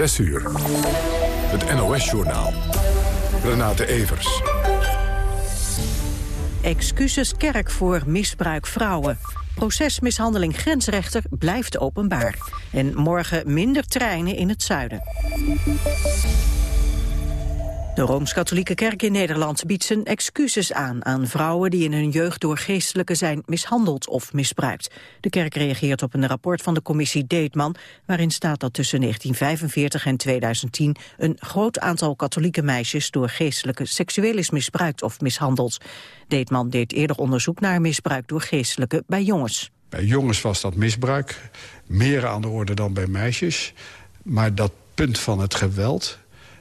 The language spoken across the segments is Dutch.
6 uur. Het NOS-journaal. Renate Evers. Excuses kerk voor misbruik vrouwen. Procesmishandeling grensrechter blijft openbaar. En morgen minder treinen in het zuiden. De Rooms-Katholieke Kerk in Nederland biedt zijn excuses aan aan vrouwen die in hun jeugd door geestelijke zijn mishandeld of misbruikt. De kerk reageert op een rapport van de commissie Deetman, waarin staat dat tussen 1945 en 2010 een groot aantal katholieke meisjes door geestelijke seksueel is misbruikt of mishandeld. Deetman deed eerder onderzoek naar misbruik door geestelijke bij jongens. Bij jongens was dat misbruik meer aan de orde dan bij meisjes. Maar dat punt van het geweld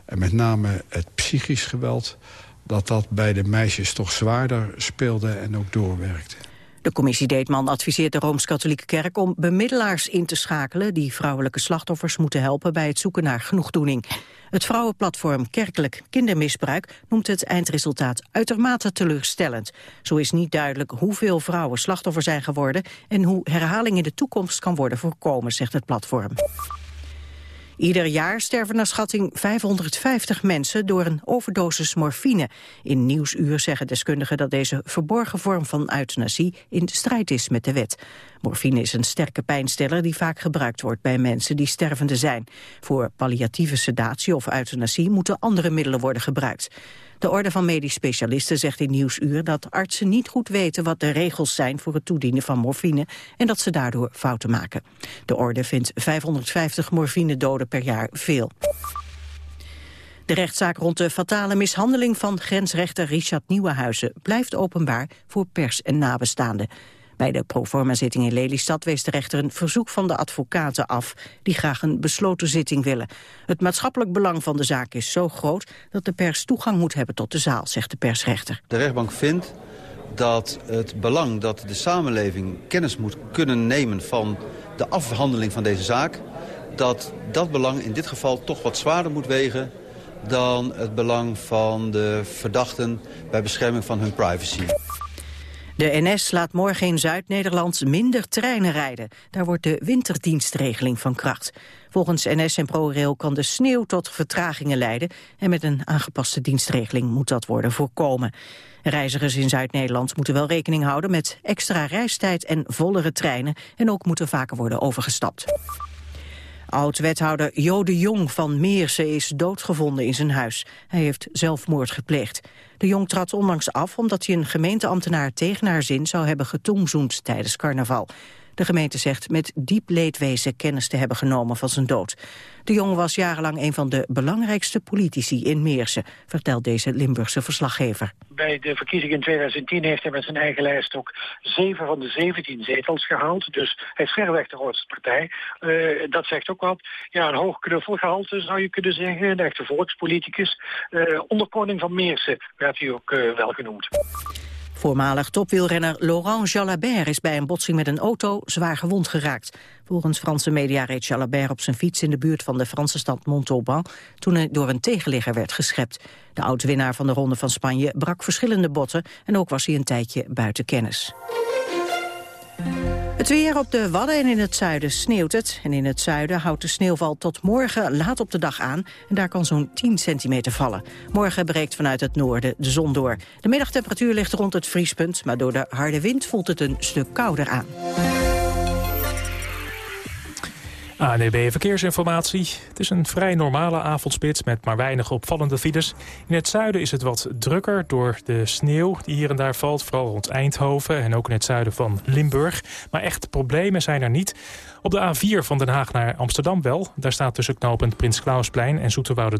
en met name het psychisch geweld... dat dat bij de meisjes toch zwaarder speelde en ook doorwerkte. De commissie Deetman adviseert de Rooms-Katholieke Kerk om bemiddelaars in te schakelen die vrouwelijke slachtoffers moeten helpen bij het zoeken naar genoegdoening. Het vrouwenplatform Kerkelijk Kindermisbruik noemt het eindresultaat uitermate teleurstellend. Zo is niet duidelijk hoeveel vrouwen slachtoffer zijn geworden en hoe herhaling in de toekomst kan worden voorkomen, zegt het platform. Ieder jaar sterven naar schatting 550 mensen door een overdosis morfine. In Nieuwsuur zeggen deskundigen dat deze verborgen vorm van euthanasie in strijd is met de wet. Morfine is een sterke pijnstiller die vaak gebruikt wordt bij mensen die stervende zijn. Voor palliatieve sedatie of euthanasie moeten andere middelen worden gebruikt. De Orde van Medisch Specialisten zegt in Nieuwsuur dat artsen niet goed weten wat de regels zijn voor het toedienen van morfine en dat ze daardoor fouten maken. De Orde vindt 550 morfinedoden per jaar veel. De rechtszaak rond de fatale mishandeling van grensrechter Richard Nieuwenhuizen blijft openbaar voor pers en nabestaanden. Bij de proforma-zitting in Lelystad wees de rechter een verzoek van de advocaten af... die graag een besloten zitting willen. Het maatschappelijk belang van de zaak is zo groot... dat de pers toegang moet hebben tot de zaal, zegt de persrechter. De rechtbank vindt dat het belang dat de samenleving kennis moet kunnen nemen... van de afhandeling van deze zaak... dat dat belang in dit geval toch wat zwaarder moet wegen dan het belang van de verdachten bij bescherming van hun privacy. De NS laat morgen in Zuid-Nederland minder treinen rijden. Daar wordt de winterdienstregeling van kracht. Volgens NS en ProRail kan de sneeuw tot vertragingen leiden... en met een aangepaste dienstregeling moet dat worden voorkomen. Reizigers in Zuid-Nederland moeten wel rekening houden... met extra reistijd en vollere treinen... en ook moeten vaker worden overgestapt. Oud-wethouder Jode Jong van Meersen is doodgevonden in zijn huis. Hij heeft zelfmoord gepleegd. De Jong trad onlangs af omdat hij een gemeenteambtenaar tegen haar zin zou hebben getongzoend tijdens carnaval. De gemeente zegt met diep leedwezen kennis te hebben genomen van zijn dood. De jongen was jarenlang een van de belangrijkste politici in Meersen, vertelt deze Limburgse verslaggever. Bij de verkiezingen in 2010 heeft hij met zijn eigen lijst ook zeven van de 17 zetels gehaald. Dus hij is verreweg de grootste partij. Uh, dat zegt ook wat. Ja, een hoog knuffelgehalte zou je kunnen zeggen. Een echte volkspoliticus. Uh, onderkoning van Meersen werd hij ook uh, wel genoemd. Voormalig topwielrenner Laurent Jalabert is bij een botsing met een auto zwaar gewond geraakt. Volgens Franse media reed Jalabert op zijn fiets in de buurt van de Franse stad Montauban toen hij door een tegenligger werd geschept. De oud-winnaar van de Ronde van Spanje brak verschillende botten en ook was hij een tijdje buiten kennis. Het weer op de Wadden en in het zuiden sneeuwt het. En in het zuiden houdt de sneeuwval tot morgen laat op de dag aan. En daar kan zo'n 10 centimeter vallen. Morgen breekt vanuit het noorden de zon door. De middagtemperatuur ligt rond het vriespunt. Maar door de harde wind voelt het een stuk kouder aan. ANEB Verkeersinformatie. Het is een vrij normale avondspits met maar weinig opvallende files. In het zuiden is het wat drukker door de sneeuw die hier en daar valt. Vooral rond Eindhoven en ook in het zuiden van Limburg. Maar echt problemen zijn er niet. Op de A4 van Den Haag naar Amsterdam wel. Daar staat tussen knooppunt Prins Klausplein en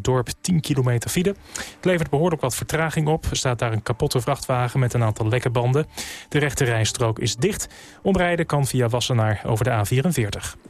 Dorp 10 kilometer file. Het levert behoorlijk wat vertraging op. Er staat daar een kapotte vrachtwagen met een aantal lekke banden. De rechte rijstrook is dicht. Omrijden kan via Wassenaar over de A44.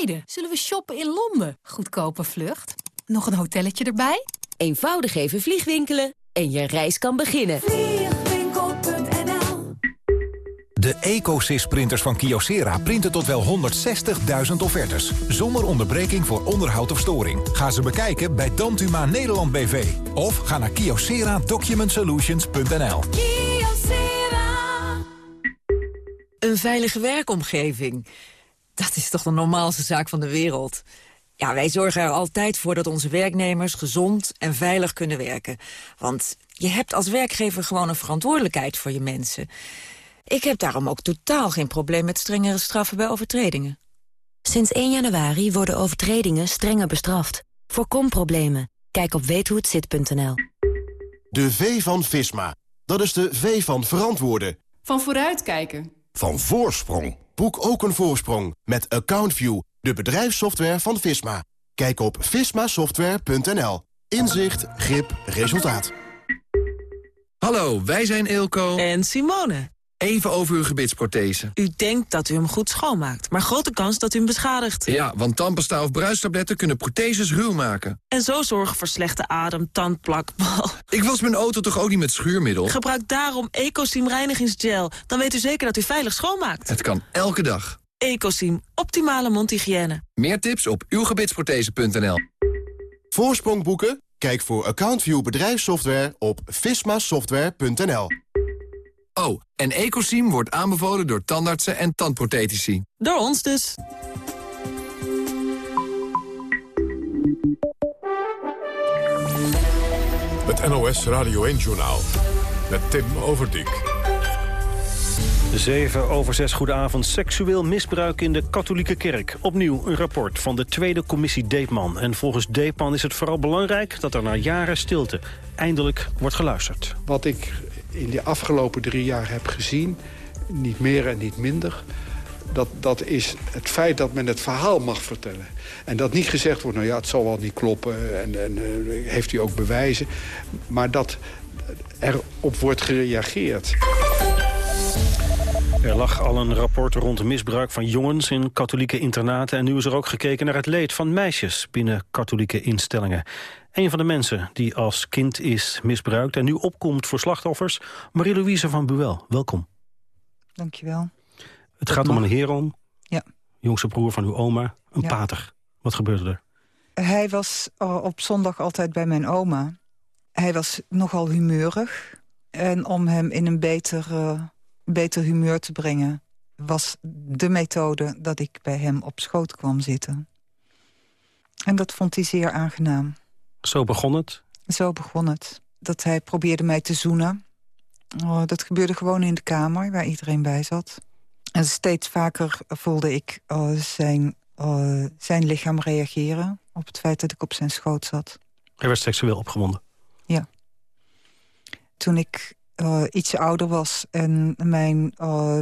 Zullen we shoppen in Londen? Goedkope vlucht. Nog een hotelletje erbij? Eenvoudig even vliegwinkelen en je reis kan beginnen. Vliegwinkel.nl De EcoSys-printers van Kyocera printen tot wel 160.000 offertes. Zonder onderbreking voor onderhoud of storing. Ga ze bekijken bij Dantuma Nederland BV. Of ga naar kyocera-document-solutions.nl Een veilige werkomgeving. Dat is toch de normaalste zaak van de wereld. Ja, wij zorgen er altijd voor dat onze werknemers gezond en veilig kunnen werken. Want je hebt als werkgever gewoon een verantwoordelijkheid voor je mensen. Ik heb daarom ook totaal geen probleem met strengere straffen bij overtredingen. Sinds 1 januari worden overtredingen strenger bestraft. Voorkom problemen. Kijk op weethohetzit.nl. De V van Visma. Dat is de V van verantwoorden. Van vooruitkijken. Van voorsprong. Boek ook een voorsprong met AccountView, de bedrijfssoftware van Visma. Kijk op vismasoftware.nl. Inzicht, grip, resultaat. Hallo, wij zijn Eelco En Simone, Even over uw gebitsprothese. u denkt dat u hem goed schoonmaakt... maar grote kans dat u hem beschadigt. Ja, want tandpasta of bruistabletten kunnen protheses ruw maken. En zo zorgen voor slechte adem, tandplak... Ik was mijn auto toch ook niet met schuurmiddel? Gebruik daarom Ecosim reinigingsgel. Dan weet u zeker dat u veilig schoonmaakt. Het kan elke dag. Ecosim, optimale mondhygiëne. Meer tips op uwgebitsprothese.nl. Voorsprong boeken? Kijk voor AccountView bedrijfssoftware op vismasoftware.nl. Oh, en Ecosim wordt aanbevolen door tandartsen en tandprothetici. Door ons dus. Het NOS Radio 1-journaal. Met Tim Overdijk. 7 over 6, goedenavond. Seksueel misbruik in de katholieke kerk. Opnieuw een rapport van de tweede commissie Deepman. En volgens Deepman is het vooral belangrijk dat er na jaren stilte eindelijk wordt geluisterd. Wat ik in de afgelopen drie jaar heb gezien, niet meer en niet minder... Dat, dat is het feit dat men het verhaal mag vertellen. En dat niet gezegd wordt, nou ja, het zal wel niet kloppen... en, en eh, heeft u ook bewijzen. Maar dat erop wordt gereageerd. Er lag al een rapport rond misbruik van jongens in katholieke internaten... en nu is er ook gekeken naar het leed van meisjes binnen katholieke instellingen. Een van de mensen die als kind is misbruikt en nu opkomt voor slachtoffers... Marie-Louise van Buel, welkom. Dankjewel. Het gaat om een Heron, Ja. jongste broer van uw oma, een Ja. pater. Wat gebeurde er? Hij was uh, op zondag altijd bij mijn oma. Hij was nogal humeurig. En om hem in een beter, uh, beter humeur te brengen... was de methode dat ik bij hem op schoot kwam zitten. En dat vond hij zeer aangenaam. Zo begon het. Zo begon het. Dat hij probeerde mij te zoenen. Oh, dat gebeurde gewoon in de kamer, waar iedereen bij zat. En steeds vaker voelde ik uh, zijn, uh, zijn lichaam reageren... op het feit dat ik op zijn schoot zat. Hij werd seksueel opgewonden. Ja. Toen ik uh, iets ouder was en mijn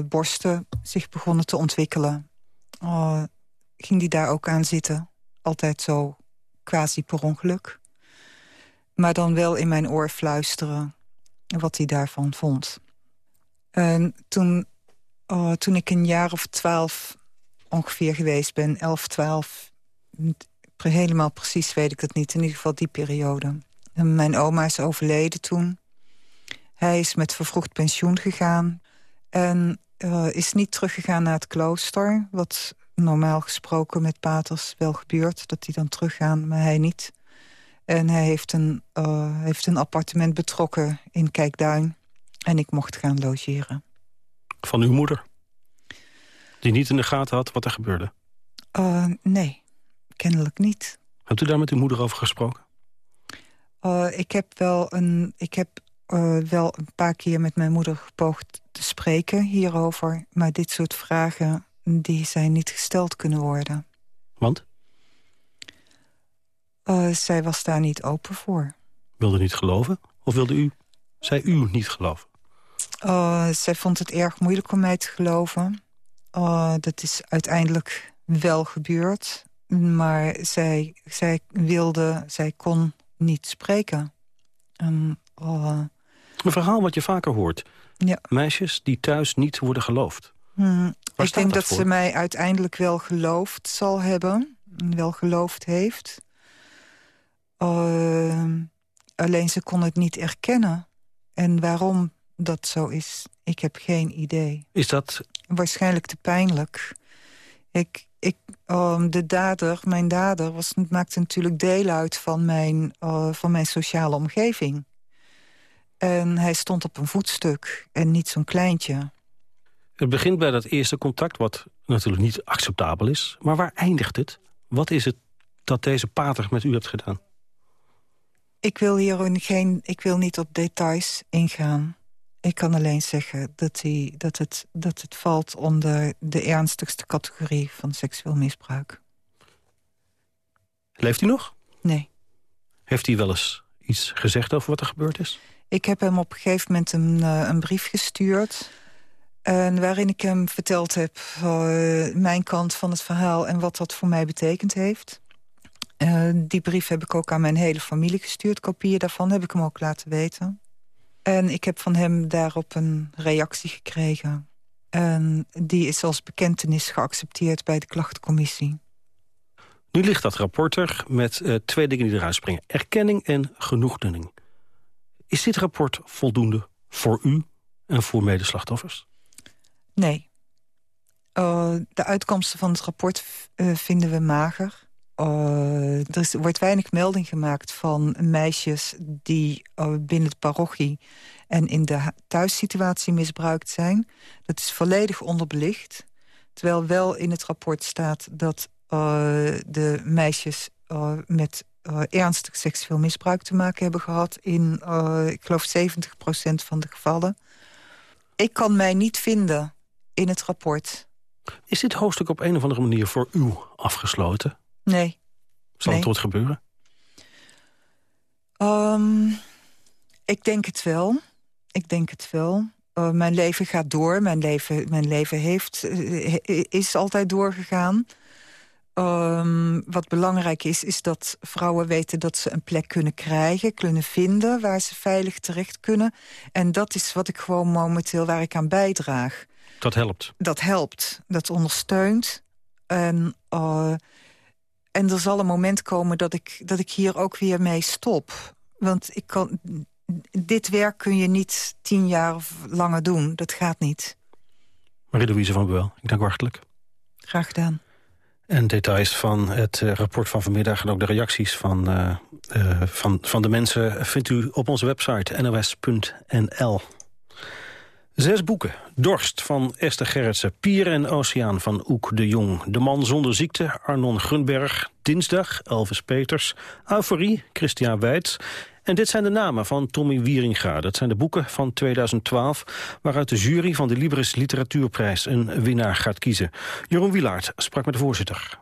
borsten zich begonnen te ontwikkelen... ging hij daar ook aan zitten. Altijd zo quasi per ongeluk. Maar dan wel in mijn oor fluisteren wat hij daarvan vond. En toen, uh, toen ik een jaar of twaalf ongeveer geweest ben, elf, twaalf... helemaal precies weet ik dat niet, in ieder geval die periode. En mijn oma is overleden toen. Hij is met vervroegd pensioen gegaan. En uh, is niet teruggegaan naar het klooster... wat normaal gesproken met paters wel gebeurt, dat die dan teruggaan, maar hij niet... En hij heeft een, uh, heeft een appartement betrokken in Kijkduin. En ik mocht gaan logeren. Van uw moeder? Die niet in de gaten had wat er gebeurde? Uh, nee, kennelijk niet. Hebt u daar met uw moeder over gesproken? Uh, ik heb, wel een, ik heb wel een paar keer met mijn moeder gepoogd te spreken hierover. Maar dit soort vragen die zijn niet gesteld kunnen worden. Want? Uh, zij was daar niet open voor. Wilde niet geloven? Of wilde u, zij u niet geloven? Uh, zij vond het erg moeilijk om mij te geloven. Uh, dat is uiteindelijk wel gebeurd. Maar zij, zij wilde, zij kon niet spreken. Um, een verhaal wat je vaker hoort. Ja. Meisjes die thuis niet worden geloofd. Hmm, ik denk dat ze mij uiteindelijk wel geloofd zal hebben. Wel geloofd heeft. Ehm, alleen ze kon het niet erkennen. En waarom dat zo is, ik heb geen idee. Is dat... Waarschijnlijk te pijnlijk. Ik, ik, ehm, de dader, mijn dader, was, maakte natuurlijk deel uit van mijn, eh, van mijn sociale omgeving. En hij stond op een voetstuk en niet zo'n kleintje. Het begint bij dat eerste contact, wat natuurlijk niet acceptabel is. Maar waar eindigt het? Wat is het dat deze pater met u hebt gedaan? Ik wil hier geen, ik wil niet op details ingaan. Ik kan alleen zeggen dat, hij, dat, het, dat het valt onder de ernstigste categorie van seksueel misbruik. Leeft hij nog? Nee. Heeft hij wel eens iets gezegd over wat er gebeurd is? Ik heb hem op een gegeven moment een, eh, een brief gestuurd. En waarin ik hem verteld heb eh, mijn kant van het verhaal... en wat dat voor mij betekend heeft. Eh, die brief heb ik ook aan mijn hele familie gestuurd. Kopieën daarvan heb ik hem ook laten weten. En ik heb van hem daarop een reactie gekregen. En die is als bekentenis geaccepteerd bij de klachtencommissie. Nu ligt dat rapport er met eh, twee dingen die eruit springen. Erkenning en genoegdoening. Is dit rapport voldoende voor u en voor medeslachtoffers? Nee. Uh, de uitkomsten van het rapport vinden we mager. Uh, er wordt weinig melding gemaakt van meisjes die binnen de parochie en in de thuissituatie misbruikt zijn. Dat is volledig onderbelicht. Terwijl wel in het rapport staat dat de meisjes met ernstig seksueel misbruik te maken hebben gehad... in, ik geloof, 70% van de gevallen. Ik kan mij niet vinden in het rapport. Is dit hoofdstuk op een of andere manier voor u afgesloten? Nee. Zal nee. het ooit gebeuren? Um, ik denk het wel. Ik denk het wel. Uh, mijn leven gaat door. Mijn leven, mijn leven heeft, uh, is altijd doorgegaan. Um, wat belangrijk is, is dat vrouwen weten dat ze een plek kunnen krijgen... kunnen vinden waar ze veilig terecht kunnen. En dat is wat ik gewoon momenteel waar ik aan bijdraag. Dat helpt? Dat helpt. Dat ondersteunt. En, uh, en er zal een moment komen dat ik, dat ik hier ook weer mee stop. Want ik kan, dit werk kun je niet tien jaar of langer doen. Dat gaat niet. Marie-Louise van Buwel, ik dank u hartelijk. Graag gedaan. En details van het uh, rapport van vanmiddag... en ook de reacties van, uh, uh, van, van de mensen... vindt u op onze website nos.nl. Zes boeken. Dorst van Esther Gerritsen. Pier en Oceaan van Oek de Jong. De man zonder ziekte, Arnon Grunberg. Dinsdag, Elvis Peters. Euforie, Christian Weitz. En dit zijn de namen van Tommy Wieringa. Dat zijn de boeken van 2012... waaruit de jury van de Libris Literatuurprijs een winnaar gaat kiezen. Jeroen Wilaert sprak met de voorzitter.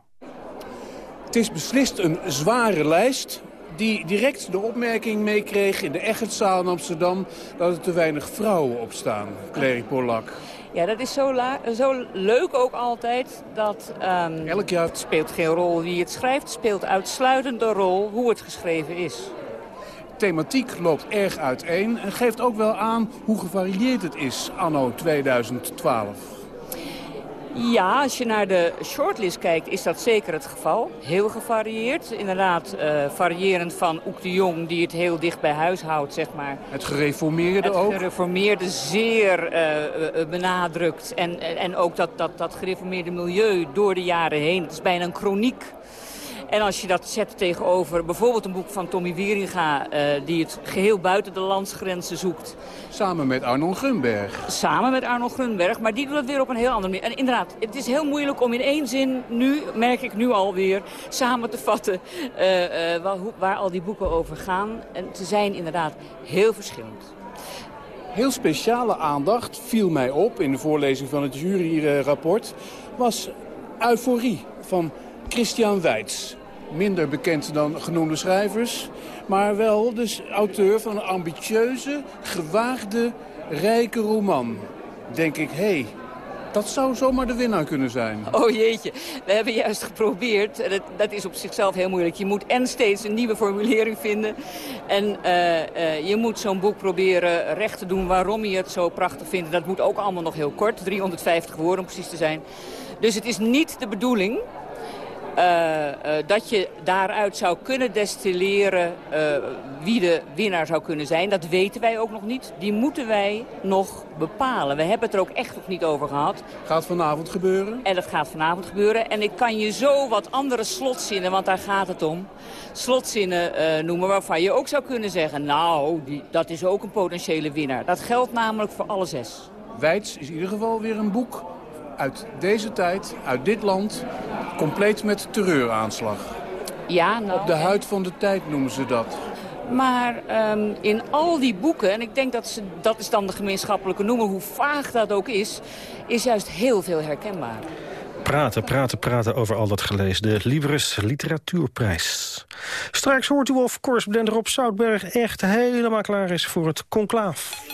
Het is beslist een zware lijst die direct de opmerking meekreeg in de Eggertzaal in Amsterdam... dat er te weinig vrouwen op staan, Clary Polak. Ja, dat is zo, zo, leuk ook altijd. Dat, um, Elk jaar het speelt geen rol wie het schrijft. Het speelt uitsluitend de rol hoe het geschreven is. Thematiek loopt erg uiteen en geeft ook wel aan hoe gevarieerd het is anno 2012. Ja, als je naar de shortlist kijkt is dat zeker het geval. Heel gevarieerd. Inderdaad, uh, variërend van Oek de Jong die het heel dicht bij huis houdt, zeg maar. Het gereformeerde ook? Het gereformeerde zeer uh, uh, benadrukt. En, en ook dat, dat, dat gereformeerde milieu door de jaren heen. Het is bijna een chroniek. En als je dat zet tegenover bijvoorbeeld een boek van Tommy Wieringa... Uh, die het geheel buiten de landsgrenzen zoekt. Samen met Arnon Grunberg. Samen met Arnon Grunberg, maar die doet het weer op een heel andere manier. En inderdaad, het is heel moeilijk om in één zin, nu merk ik nu alweer... samen te vatten uh, uh, waar, waar al die boeken over gaan. En ze zijn inderdaad heel verschillend. Heel speciale aandacht viel mij op in de voorlezing van het juryrapport... was euforie van Christian Weitz. Minder bekend dan genoemde schrijvers, maar wel dus auteur van een ambitieuze, gewaagde, rijke roman. Denk ik, hé, hey, Dat zou zomaar de winnaar kunnen zijn. Oh jeetje, we hebben juist geprobeerd. Dat, dat is op zichzelf heel moeilijk. Je moet en steeds een nieuwe formulering vinden. En uh, uh, je moet zo'n boek proberen recht te doen waarom je het zo prachtig vindt. Dat moet ook allemaal nog heel kort, 350 woorden om precies te zijn. Dus het is niet de bedoeling dat je daaruit zou kunnen destilleren uh, wie de winnaar zou kunnen zijn. Dat weten wij ook nog niet. Die moeten wij nog bepalen. We hebben het er ook echt nog niet over gehad. Gaat vanavond gebeuren? En dat gaat vanavond gebeuren. En ik kan je zo wat andere slotzinnen, want daar gaat het om... slotzinnen noemen waarvan je ook zou kunnen zeggen... nou, die, dat is ook een potentiële winnaar. Dat geldt namelijk voor alle zes. Wijts is in ieder geval weer een boek uit deze tijd, uit dit land, compleet met terreuraanslag. Ja, nou, Op de huid van de tijd noemen ze dat. Maar um, in al die boeken, en ik denk dat ze, dat is dan de gemeenschappelijke noemer, hoe vaag dat ook is, is juist heel veel herkenbaar. Praten, praten, praten over al dat gelezen. De Libris Literatuurprijs. Straks hoort u of correspondent Rob Zoutberg echt helemaal klaar is voor het conclaaf.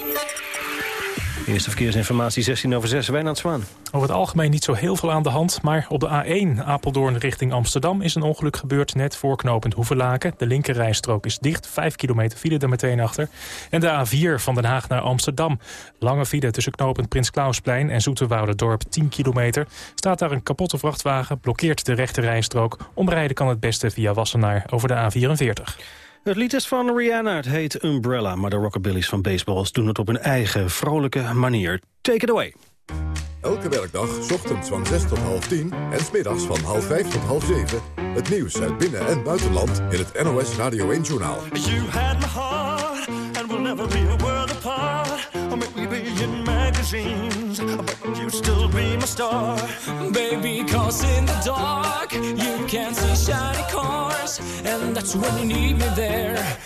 Eerste verkeersinformatie 16 over 6, Wijnand Zwaan. Over het algemeen niet zo heel veel aan de hand, maar op de A1 Apeldoorn richting Amsterdam is een ongeluk gebeurd net voor knooppunt Hoevelaken. De linkerrijstrook is dicht, 5 kilometer file er meteen achter. En de A4 van Den Haag naar Amsterdam. Lange file tussen knooppunt Prins Klausplein en Dorp 10 kilometer. Staat daar een kapotte vrachtwagen, blokkeert de rechterrijstrook. Omrijden kan het beste via Wassenaar over de A44. Het lied is van Rihanna, het heet Umbrella... maar de rockabilly's van baseballs doen het op hun eigen vrolijke manier. Take it away. Elke werkdag, ochtends van 6 tot half 10 en smiddags van half 5 tot half 7... het nieuws uit binnen- en buitenland in het NOS Radio 1-journaal. You had my heart and we'll never be a world apart. Or maybe in magazines, but you still be my star. Baby, cause in the dark you can't see shiny cars. And that's when you need me there.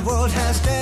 the world has dead.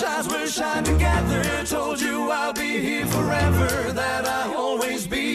When the sun shines, we'll shine together. Told you I'll be here forever. That I'll always be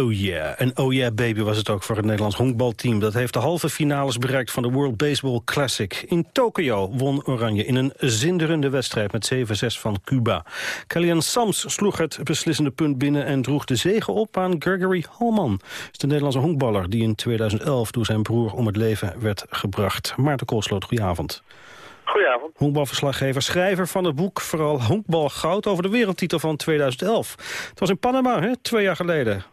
Oh yeah, en oh yeah baby was het ook voor het Nederlands honkbalteam. Dat heeft de halve finales bereikt van de World Baseball Classic. In Tokio won Oranje in een zinderende wedstrijd met 7-6 van Cuba. Kellyan Sams sloeg het beslissende punt binnen en droeg de zege op aan Gregory Hallman. is de Nederlandse honkballer die in 2011 door zijn broer om het leven werd gebracht. Maarten Koolsloot, goedenavond. Goedenavond. Honkbalverslaggever, schrijver van het boek Vooral Honkbal Goud over de wereldtitel van 2011. Het was in Panama, hè? twee jaar geleden.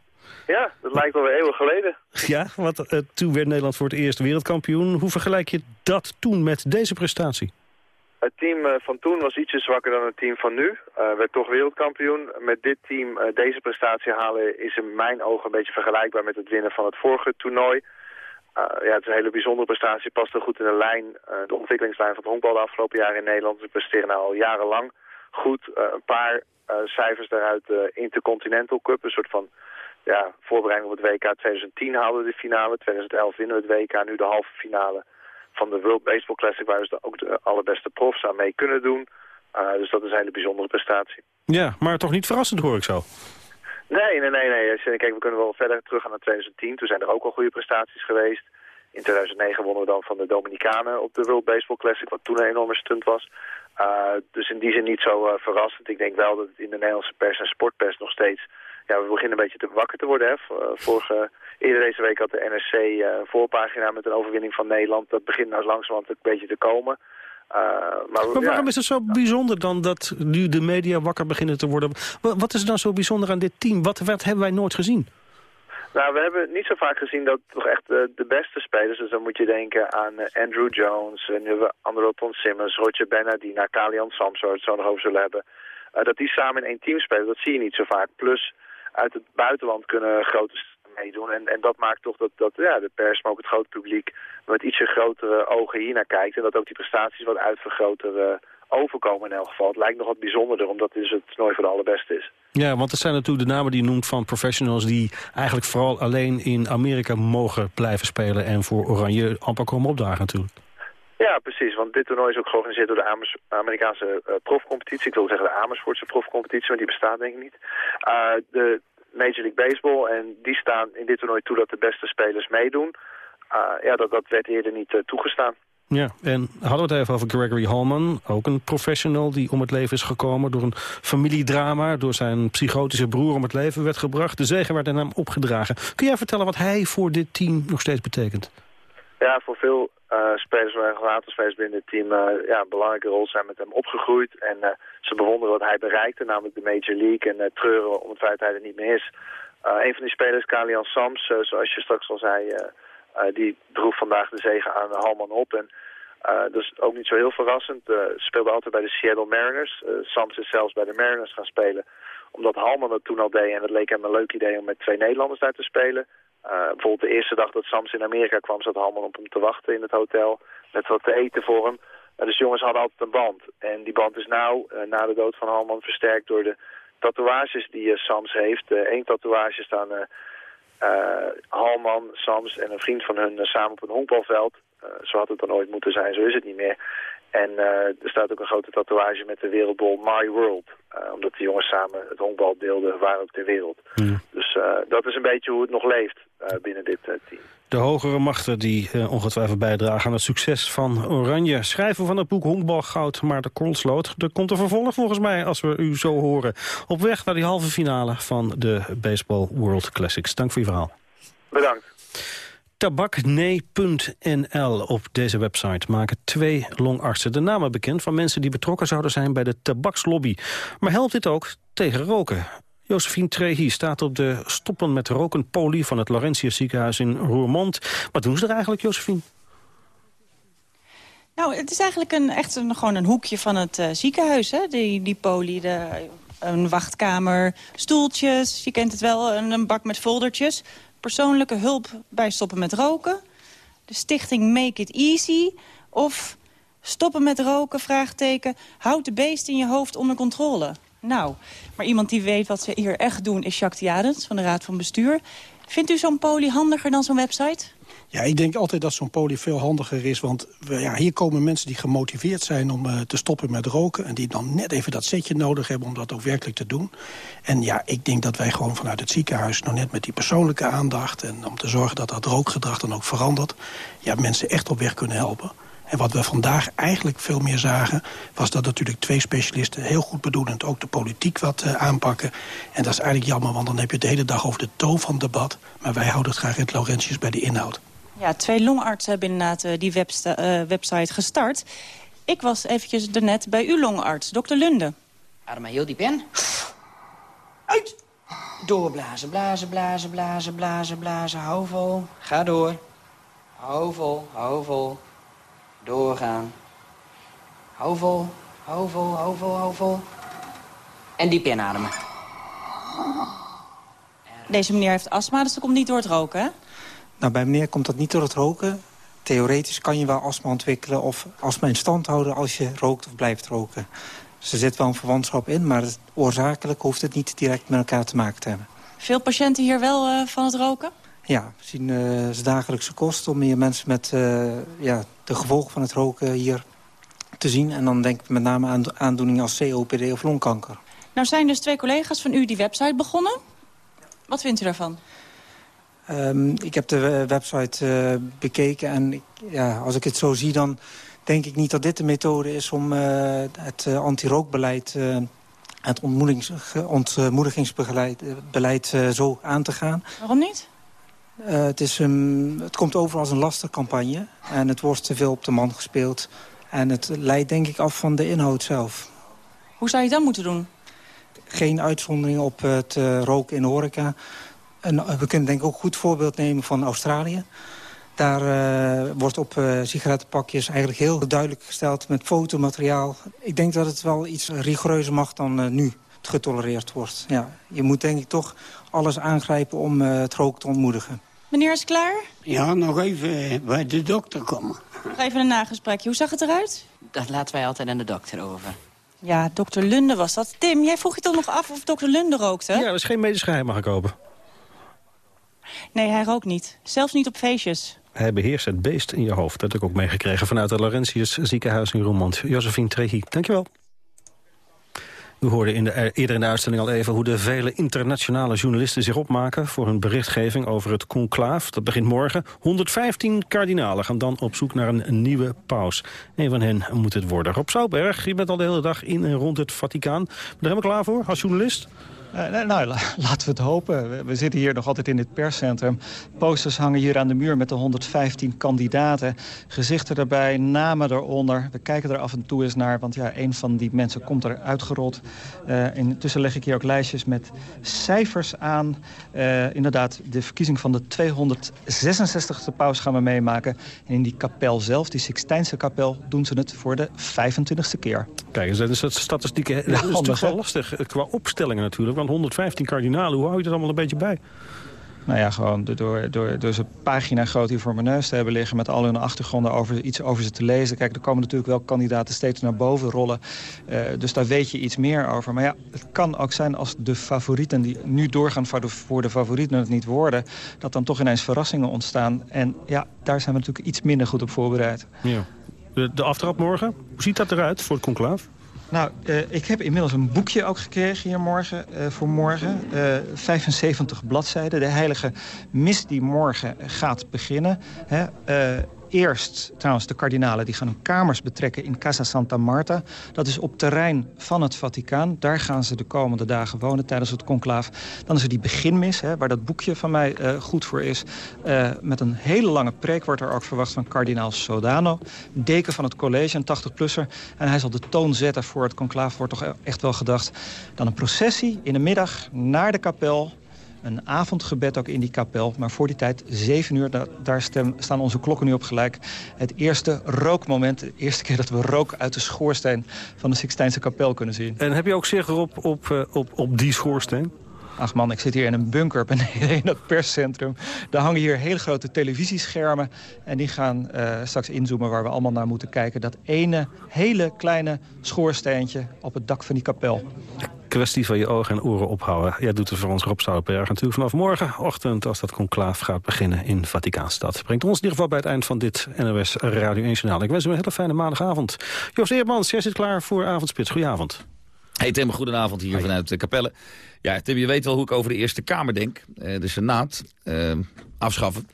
Ja, dat lijkt wel weer eeuwig geleden. Ja, want uh, toen werd Nederland voor het eerst wereldkampioen. Hoe vergelijk je dat toen met deze prestatie? Het team uh, van toen was ietsje zwakker dan het team van nu. Uh, werd toch wereldkampioen. Met dit team deze prestatie halen is in mijn ogen een beetje vergelijkbaar met het winnen van het vorige toernooi. ja, het is een hele bijzondere prestatie. Past er goed in de lijn, de ontwikkelingslijn van het honkbal de afgelopen jaren in Nederland. Ze presteren nou al jarenlang goed. een paar cijfers daaruit de Intercontinental Cup, een soort van ja, voorbereiding op het WK 2010 haalden we de finale. 2011 winnen we het WK. Nu de halve finale van de World Baseball Classic... waar we ook de allerbeste profs aan mee kunnen doen. Uh, dus dat is een hele bijzondere prestatie. Ja, maar toch niet verrassend hoor ik zo. Nee, nee, nee. nee. Kijk, we kunnen wel verder terug gaan naar 2010. Toen zijn er ook al goede prestaties geweest. In 2009 wonnen we dan van de Dominicanen op de World Baseball Classic... wat toen een enorme stunt was. Uh, dus in die zin niet zo uh, verrassend. Ik denk wel dat het in de Nederlandse pers en sportpers nog steeds ja, we beginnen een beetje te wakker te worden. Hè. Eh, vorige, eerder deze week had de NRC uh, voorpagina met een overwinning van Nederland. Dat begint nou langzamerhand een beetje te komen. Uh, maar, maar, waarom is het zo bijzonder dan dat nu de media wakker beginnen te worden? Wat is er dan zo bijzonder aan dit team? Wat, wat hebben wij nooit gezien? Nou, we hebben niet zo vaak gezien dat toch echt de, de beste spelers... dus dan moet je denken aan Andrew Jones, nu hebben we Andrelton Simmons... Roger Bernardina, Kalian Samso, het zo nog over zullen hebben... dat die samen in één team spelen, dat zie je niet zo vaak. Plus uit het buitenland kunnen grote meedoen. En, en dat maakt toch dat, dat ja, de pers, maar ook het grote publiek... met ietsje grotere ogen hier naar kijkt. En dat ook die prestaties wat uitvergroter uh, overkomen in elk geval. Het lijkt nog wat bijzonderder, omdat dit dus het toernooi voor de allerbeste is. Ja, want er zijn natuurlijk de namen die je noemt van professionals... die eigenlijk vooral alleen in Amerika mogen blijven spelen... en voor Oranje amper komen opdagen natuurlijk. Ja, precies. Want dit toernooi is ook georganiseerd door de Amers Amerikaanse uh, profcompetitie. Ik wil zeggen de Amersfoortse profcompetitie, maar die bestaat denk ik niet. Uh, de Major League Baseball en die staan in dit toernooi toe dat de beste spelers meedoen. Uh, ja, dat, dat werd eerder niet toegestaan. Ja, en hadden we het even over Gregory Hallman, ook een professional die om het leven is gekomen door een familiedrama, door zijn psychotische broer om het leven werd gebracht. De zegen werd aan hem opgedragen. Kun jij vertellen wat hij voor dit team nog steeds betekent? Ja, voor veel uh, spelers waar later spelers binnen het team uh, ja, een belangrijke rol zijn met hem opgegroeid. En uh, ze bewonderen wat hij bereikte, namelijk de Major League. En treuren om het feit dat hij er niet meer is. een van die spelers, Kalian Sams, zoals je straks al zei, die droeg vandaag de zegen aan Halman op. En dat is ook niet zo heel verrassend. speelde altijd bij de Seattle Mariners. Sams is zelfs bij de Mariners gaan spelen omdat Halman het toen al deed en het leek hem een leuk idee om met twee Nederlanders daar te spelen. Uh, bijvoorbeeld de eerste dag dat Sams in Amerika kwam, zat Halman op hem te wachten in het hotel. Met wat te eten voor hem. Uh, dus jongens hadden altijd een band. En die band is nou, uh, na de dood van Halman, versterkt door de tatoeages die Sams heeft. Eén tatoeage staan Halman, Sams en een vriend van hun samen op een honkbalveld. zo had het dan ooit moeten zijn, zo is het niet meer. En uh, er staat ook een grote tatoeage met de wereldbol My World. Uh, omdat de jongens samen het honkbal deelden waar ook ter wereld. Dus uh, dat is een beetje hoe het nog leeft binnen dit team. De hogere machten die ongetwijfeld bijdragen aan het succes van Oranje. Schrijven van het boek Honkbal Goud, Maarten Kornsloot. Er komt een vervolg volgens mij, als we u zo horen. Op weg naar die halve finale van de Baseball World Classics. Dank voor je verhaal. Bedankt tabaknee.nl. Op deze website maken twee longartsen de namen bekend... van mensen die betrokken zouden zijn bij de tabakslobby. Maar helpt dit ook tegen roken? Josephine Trehi staat op de stoppen met roken poli... van het Laurentius ziekenhuis in Roermond. Wat doen ze er eigenlijk, Josephine? Nou, het is eigenlijk een, echt een, gewoon een hoekje van het uh, ziekenhuis, hè? Die, die poli. De, een wachtkamer, stoeltjes, je kent het wel, een, een bak met foldertjes persoonlijke hulp bij stoppen met roken. De stichting Make It Easy. Of stoppen met roken, vraagteken. Houd de beest in je hoofd onder controle. Nou, maar iemand die weet wat ze hier echt doen is Jacques Tiadens van de Raad van Bestuur. Vindt u zo'n poli handiger dan zo'n website? Ja, ik denk altijd dat zo'n poli veel handiger is. Want ja, hier komen mensen die gemotiveerd zijn om uh, te stoppen met roken. En die dan net even dat setje nodig hebben om dat ook werkelijk te doen. En ja, ik denk dat wij gewoon vanuit het ziekenhuis... nog net met die persoonlijke aandacht... en om te zorgen dat dat rookgedrag dan ook verandert... ja, mensen echt op weg kunnen helpen. En wat we vandaag eigenlijk veel meer zagen... was dat natuurlijk twee specialisten heel goed bedoelend... ook de politiek wat uh, aanpakken. En dat is eigenlijk jammer, want dan heb je het de hele dag over de toon van het debat. Maar wij houden het graag in het Laurentius bij de inhoud. Ja, twee longartsen hebben inderdaad uh, die websta- uh, website gestart. Ik was eventjes daarnet bij uw longarts, dokter Lunde. Adem maar heel diep in. Uit! Doorblazen, blazen, blazen, blazen, blazen, blazen. Hou vol. Ga door. Hou vol, hou vol. Doorgaan. Hou vol, hou vol, hou vol, hou vol. En diep inademen. Deze meneer heeft astma, dus dat komt niet door het roken, hè? Nou, bij meneer komt dat niet door het roken. Theoretisch kan je wel astma ontwikkelen of astma in stand houden als je rookt of blijft roken. Dus er zit wel een verwantschap in, maar het, oorzakelijk hoeft het niet direct met elkaar te maken te hebben. Veel patiënten hier wel uh, van het roken? Ja, we zien uh, dagelijkse kost om meer mensen met uh, ja, de gevolgen van het roken hier te zien. En dan denk ik met name aan aandoeningen als COPD of longkanker. Nou zijn dus twee collega's van u die website begonnen. Wat vindt u daarvan? Um, ik heb de website uh, bekeken en ik, ja, als ik het zo zie... dan denk ik niet dat dit de methode is om uh, het uh, anti-rookbeleid... het ontmoedigingsbeleid beleid, zo aan te gaan. Waarom niet? Het, is, het komt over als een lastercampagne en het wordt te veel op de man gespeeld. En het leidt denk ik af van de inhoud zelf. Hoe zou je dat moeten doen? Geen uitzondering op het roken in de horeca... En we kunnen denk ik ook een goed voorbeeld nemen van Australië. Daar uh, wordt op uh, sigarettenpakjes eigenlijk heel duidelijk gesteld met fotomateriaal. Ik denk dat het wel iets rigoureuzer mag dan uh, nu het getolereerd wordt. Ja, je moet denk ik toch alles aangrijpen om het roken te ontmoedigen. Meneer is klaar? Ja, nog even bij de dokter komen. Nog even een nagesprekje. Hoe zag het eruit? Dat laten wij altijd aan de dokter over. Ja, dokter Lunde was dat. Tim, jij vroeg je toch nog af of dokter Lunde rookte? Ja, dat is geen medisch geheim, mag ik hopen. Nee, hij rookt niet. Zelfs niet op feestjes. Hij beheerst het beest in je hoofd. Dat heb ik ook meegekregen vanuit het Laurentius ziekenhuis in Roermond. Josephine Trehi, dankjewel. U hoorde in de, eerder in de uitzending al even hoe de vele internationale journalisten zich opmaken voor hun berichtgeving over het conclaaf. Dat begint morgen. 115 kardinalen gaan dan op zoek naar een nieuwe paus. Een van hen moet het worden. Rob Zouberg, je bent al de hele dag in en rond het Vaticaan. Ben je er helemaal klaar voor als journalist? Uh, nou, laten we het hopen. We, we, zitten hier nog altijd in het perscentrum. Posters hangen hier aan de muur met de 115 kandidaten. Gezichten erbij, namen eronder. We kijken er af en toe eens naar, want ja, een van die mensen komt er uitgerold. Uh, intussen leg ik hier ook lijstjes met cijfers aan. Uh, inderdaad, de verkiezing van de 266e paus gaan we meemaken. En in die kapel zelf, die Sixtijnse kapel, doen ze het voor de 25e keer. Kijk dat is het statistieke. Ja, dat is natuurlijk wel lastig qua opstellingen natuurlijk. Want 115 kardinalen, hoe hou je dat allemaal een beetje bij? Nou ja, gewoon door, door, door ze pagina groot hier voor mijn neus te hebben liggen... met al hun achtergronden over iets over ze te lezen. Kijk, er komen natuurlijk wel kandidaten steeds naar boven rollen. Uh, dus daar weet je iets meer over. Maar ja, het kan ook zijn als de favorieten die nu doorgaan voor de favorieten het niet worden... dat dan toch ineens verrassingen ontstaan. En ja, daar zijn we natuurlijk iets minder goed op voorbereid. Ja. De, de aftrap morgen, hoe ziet dat eruit voor het conclaaf? Nou, uh, ik heb inmiddels een boekje ook gekregen hier morgen, uh, voor morgen. Uh, 75 bladzijden. De heilige mis die morgen gaat beginnen. Hè. Eerst trouwens de kardinalen die gaan hun kamers betrekken in Casa Santa Marta. Dat is op terrein van het Vaticaan. Daar gaan ze de komende dagen wonen tijdens het conclaaf. Dan is er die beginmis, hè, waar dat boekje van mij uh, goed voor is. Uh, met een hele lange preek wordt er ook verwacht van kardinaal Sodano. Deken van het college, een 80-plusser. En hij zal de toon zetten voor het conclaaf, wordt toch echt wel gedacht. Dan een processie in de middag naar de kapel een avondgebed ook in die kapel. Maar voor die tijd, 7 uur, daar, daar stem, staan onze klokken nu op gelijk. Het eerste rookmoment, de eerste keer dat we rook uit de schoorsteen... van de Sixtijnse kapel kunnen zien. En heb je ook zicht erop op, op, op, op die schoorsteen? Ach man, ik zit hier in een bunker beneden in het perscentrum. Daar hangen hier hele grote televisieschermen. En die gaan uh, straks inzoomen waar we allemaal naar moeten kijken. Dat ene hele kleine schoorsteentje op het dak van die kapel. Kwestie van je ogen en oren ophouden. Jij doet het voor ons Rob Stoutenberg natuurlijk vanaf morgenochtend... als dat conclaaf gaat beginnen in Vaticaanstad. Brengt ons in ieder geval bij het eind van dit NOS Radio 1 Journaal. Ik wens u een hele fijne maandagavond. Joost Eermans, jij zit klaar voor Avondspits. Goedenavond. Hey Tim, goedenavond hier vanuit de Capelle. Ja, Tim, je weet wel hoe ik over de Eerste Kamer denk. Eh, de Senaat eh, afschaffen,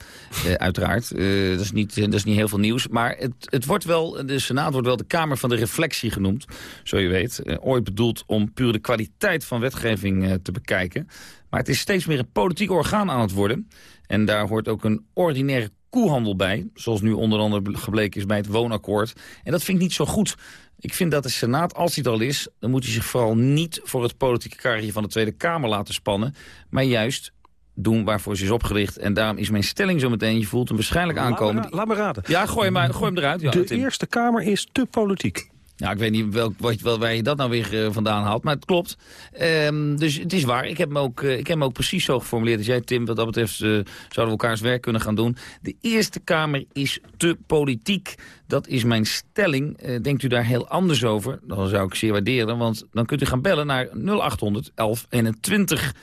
eh, uiteraard. Eh, dat, is niet, dat is niet heel veel nieuws. Maar het, het wordt wel, de Senaat wordt wel de Kamer van de Reflectie genoemd. Zo je weet. Eh, ooit bedoeld om puur de kwaliteit van wetgeving eh, te bekijken. Maar het is steeds meer een politiek orgaan aan het worden. En daar hoort ook een ordinaire koehandel bij. Zoals nu onder andere gebleken is bij het woonakkoord. En dat vind ik niet zo goed. Ik vind dat de Senaat, als hij er al is... dan moet hij zich vooral niet voor het politieke karretje van de Tweede Kamer laten spannen... maar juist doen waarvoor ze is opgericht. En daarom is mijn stelling zo meteen, je voelt hem waarschijnlijk aankomen. Laat me, laat me raden. Ja, gooi hem, gooi hem eruit. Ja, de Tim. Eerste Kamer is te politiek. Ja, ik weet niet welk, wat, wel, waar je dat nou weer eh, vandaan haalt, maar het klopt. Ehm, dus het is waar. Ik heb, hem ook, eh, ik heb hem ook precies zo geformuleerd als jij, Tim. Wat dat betreft eh, zouden we elkaars werk kunnen gaan doen. De Eerste Kamer is te politiek. Dat is mijn stelling. Denkt u daar heel anders over? Dan zou ik zeer waarderen, want dan kunt u gaan bellen naar 0800 1121.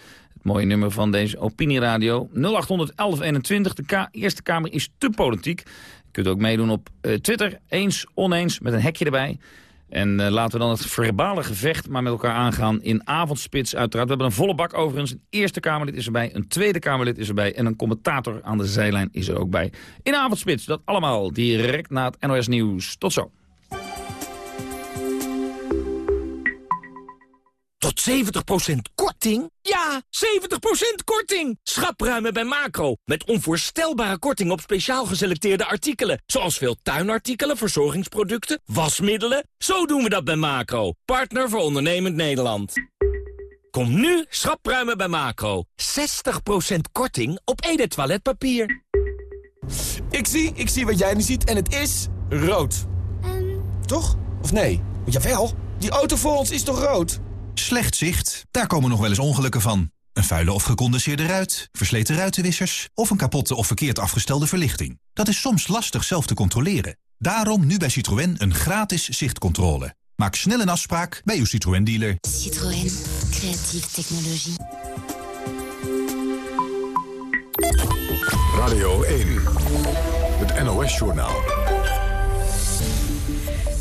Het mooie nummer van deze opinieradio. 0800 1121. De Ka Eerste Kamer is te politiek. Je kunt ook meedoen op eh, Twitter. Eens, oneens, met een hekje erbij. En eh, laten we dan het verbale gevecht maar met elkaar aangaan in avondspits uiteraard. We hebben een volle bak overigens. Een Eerste Kamerlid is erbij, een Tweede Kamerlid is erbij... en een commentator aan de zijlijn is er ook bij. In avondspits, dat allemaal direct na het NOS Nieuws. Tot zo. Tot 70% korting? Ja, 70% korting! Schapruimen bij Macro. Met onvoorstelbare korting op speciaal geselecteerde artikelen. Zoals veel tuinartikelen, verzorgingsproducten, wasmiddelen. Zo doen we dat bij Macro. Partner voor ondernemend Nederland. Kom nu schapruimen bij Macro. 60% korting op Ede toiletpapier. Ik zie, ik zie wat jij nu ziet en het is rood. Toch? Of nee? Jawel, die auto voor ons is toch rood? Slecht zicht, daar komen nog wel eens ongelukken van. Een vuile of gecondenseerde ruit, versleten ruitenwissers... of een kapotte of verkeerd afgestelde verlichting. Dat is soms lastig zelf te controleren. Daarom nu bij Citroën een gratis zichtcontrole. Maak snel een afspraak bij uw Citroën-dealer. Citroën. Creatieve technologie. Radio 1. Het NOS-journaal.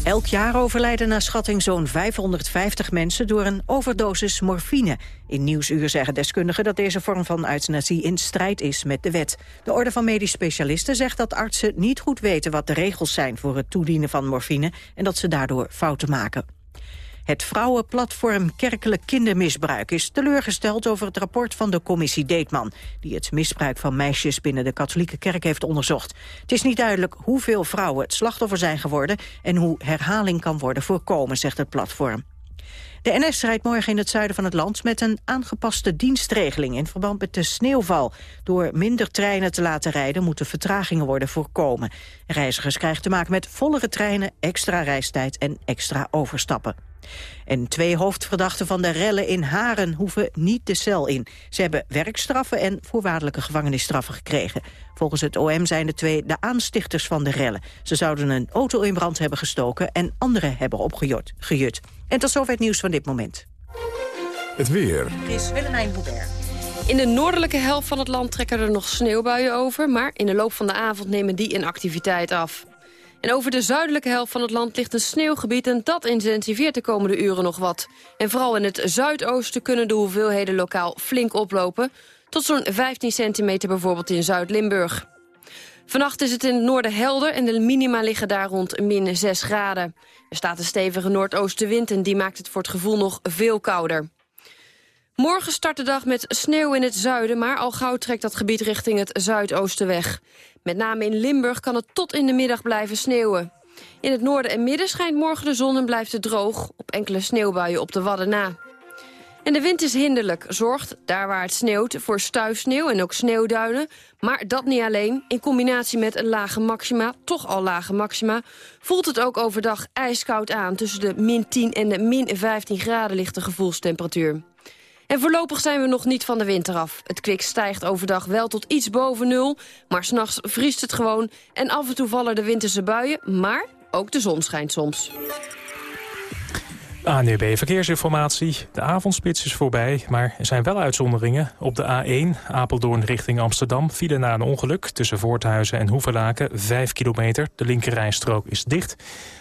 Elk jaar overlijden naar schatting zo'n 550 mensen door een overdosis morfine. In Nieuwsuur zeggen deskundigen dat deze vorm van euthanasie in strijd is met de wet. De Orde van Medisch Specialisten zegt dat artsen niet goed weten wat de regels zijn voor het toedienen van morfine en dat ze daardoor fouten maken. Het vrouwenplatform Kerkelijk Kindermisbruik is teleurgesteld over het rapport van de commissie Deetman, die het misbruik van meisjes binnen de katholieke kerk heeft onderzocht. Het is niet duidelijk hoeveel vrouwen het slachtoffer zijn geworden en hoe herhaling kan worden voorkomen, zegt het platform. De NS rijdt morgen in het zuiden van het land met een aangepaste dienstregeling in verband met de sneeuwval. Door minder treinen te laten rijden moeten vertragingen worden voorkomen. Reizigers krijgen te maken met vollere treinen, extra reistijd en extra overstappen. En twee hoofdverdachten van de rellen in Haren hoeven niet de cel in. Ze hebben werkstraffen en voorwaardelijke gevangenisstraffen gekregen. Volgens het OM zijn de twee de aanstichters van de rellen. Ze zouden een auto in brand hebben gestoken en anderen hebben opgejut. Gejut. En tot zover het nieuws van dit moment. Het weer. Is Willemijn Hubert. In de noordelijke helft van het land trekken er nog sneeuwbuien over... maar in de loop van de avond nemen die in activiteit af. En over de zuidelijke helft van het land ligt een sneeuwgebied... en dat intensiveert de komende uren nog wat. En vooral in het zuidoosten kunnen de hoeveelheden lokaal flink oplopen... tot zo'n 15 centimeter bijvoorbeeld in Zuid-Limburg. Vannacht is het in het noorden helder en de minima liggen daar rond min 6 graden. Er staat een stevige noordoostenwind en die maakt het voor het gevoel nog veel kouder. Morgen start de dag met sneeuw in het zuiden... maar al gauw trekt dat gebied richting het zuidoosten weg. Met name in Limburg kan het tot in de middag blijven sneeuwen. In het noorden en midden schijnt morgen de zon en blijft het droog... op enkele sneeuwbuien op de Wadden na. En de wind is hinderlijk, zorgt, daar waar het sneeuwt, voor stuifsneeuw en ook sneeuwduinen. Maar dat niet alleen. In combinatie met een lage maxima, toch al lage maxima... voelt het ook overdag ijskoud aan. Tussen de min 10 en de min 15 graden ligt de gevoelstemperatuur. En voorlopig zijn we nog niet van de winter af. Het kwik stijgt overdag wel tot iets boven nul, maar s'nachts vriest het gewoon... en af en toe vallen de winterse buien, maar ook de zon schijnt soms. ANUB Verkeersinformatie. De avondspits is voorbij, maar er zijn wel uitzonderingen. Op de A1 Apeldoorn richting Amsterdam file na een ongeluk... tussen Voorthuizen en Hoevelaken, 5 kilometer. De linkerrijstrook is dicht.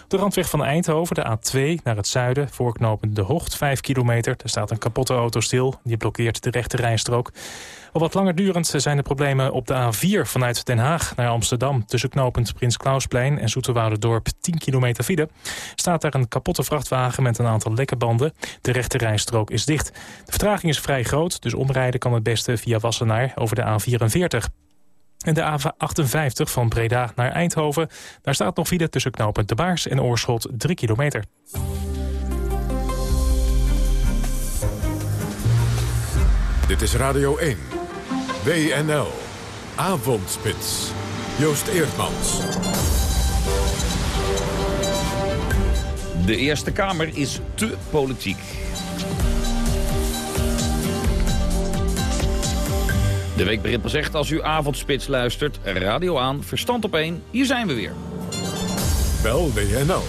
De randweg van Eindhoven, de A2 naar het zuiden... voorknopend De Hocht, 5 kilometer. Er staat een kapotte auto stil, die blokkeert de rechterrijstrook. Al wat langer durend zijn de problemen op de A4 vanuit Den Haag naar Amsterdam. Tussen knopend Prins Klausplein en Dorp 10 kilometer file. Staat daar een kapotte vrachtwagen met een aantal lekke banden. De rechterrijstrook is dicht. De vertraging is vrij groot, dus omrijden kan het beste via Wassenaar over de A44. En de A58 van Breda naar Eindhoven. Daar staat nog file tussen knooppunt De Baars en Oorschot 3 kilometer. Dit is Radio 1. WNL. Avondspits. Joost Eerdmans. De Eerste Kamer is te politiek. De week begint pas echt als u avondspits luistert. Radio aan, verstand op één. Hier zijn we weer. Bel WNL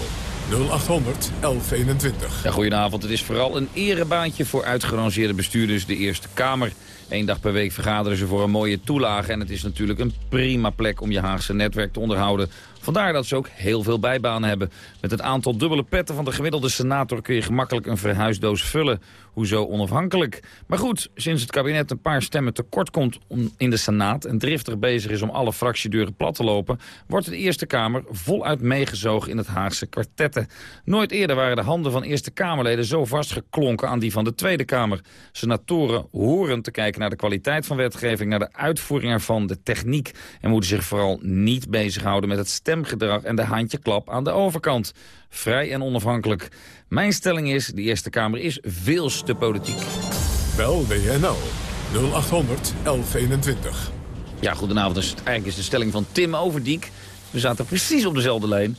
0800 1121. Ja, goedenavond. Het is vooral een erebaantje voor uitgerangeerde bestuurders de Eerste Kamer. Eén dag per week vergaderen ze voor een mooie toelage. En het is natuurlijk een prima plek om je Haagse netwerk te onderhouden. Vandaar dat ze ook heel veel bijbanen hebben. Met het aantal dubbele petten van de gemiddelde senator kun je gemakkelijk een verhuisdoos vullen. Hoezo onafhankelijk? Maar goed, sinds het kabinet een paar stemmen tekort komt in de Senaat... en driftig bezig is om alle fractiedeuren plat te lopen... wordt de Eerste Kamer voluit meegezogen in het Haagse kwartetten. Nooit eerder waren de handen van Eerste Kamerleden zo vastgeklonken aan die van de Tweede Kamer. Senatoren horen te kijken naar de kwaliteit van wetgeving... naar de uitvoering ervan, de techniek... en moeten zich vooral niet bezighouden met het stemgedrag... en de handjeklap aan de overkant. Vrij en onafhankelijk. Mijn stelling is, de Eerste Kamer is veel te politiek. Bel WNL 0800 1121. Ja, goedenavond. Dus eigenlijk is de stelling van Tim Overdiek. We zaten precies op dezelfde lijn.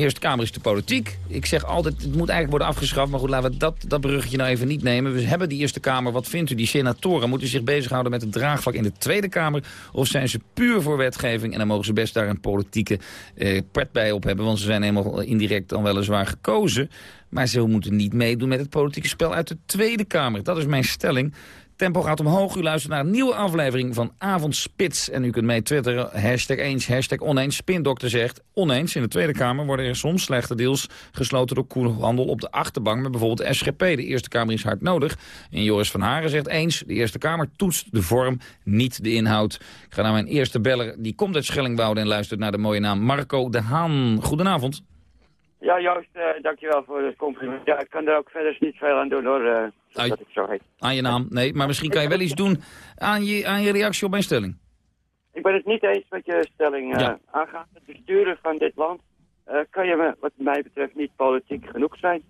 De Eerste Kamer is te politiek. Ik zeg altijd, het moet eigenlijk worden afgeschaft. Maar goed, laten we dat, dat bruggetje nou even niet nemen. We hebben die Eerste Kamer. Wat vindt u? Die senatoren moeten zich bezighouden met het draagvlak in de Tweede Kamer? Of zijn ze puur voor wetgeving? En dan mogen ze best daar een politieke eh, pret bij op hebben. Want ze zijn helemaal indirect dan weliswaar gekozen. Maar ze moeten niet meedoen met het politieke spel uit de Tweede Kamer. Dat is mijn stelling. Tempo gaat omhoog. U luistert naar een nieuwe aflevering van Avondspits. En u kunt mee twitteren, hashtag eens, hashtag oneens. Spindokter zegt, oneens. In de Tweede Kamer worden er soms slechte deals gesloten door koelhandel op de achterbank. Met bijvoorbeeld SGP. De Eerste Kamer is hard nodig. En Joris van Haren zegt eens, de Eerste Kamer toetst de vorm, niet de inhoud. Ik ga naar mijn eerste beller. Die komt uit Schellingwoude en luistert naar de mooie naam Marco de Haan. Goedenavond. Ja, Joost, uh, dankjewel voor het compliment. Ja, ik kan er ook verder niet veel aan doen hoor, uh, dat ik zo heet. Aan je naam, nee, maar misschien kan je wel iets doen aan je, aan je reactie op mijn stelling. Ik ben het niet eens met je stelling. Uh, Ja. Aangaande het besturen van dit land kan je wat mij betreft niet politiek genoeg zijn.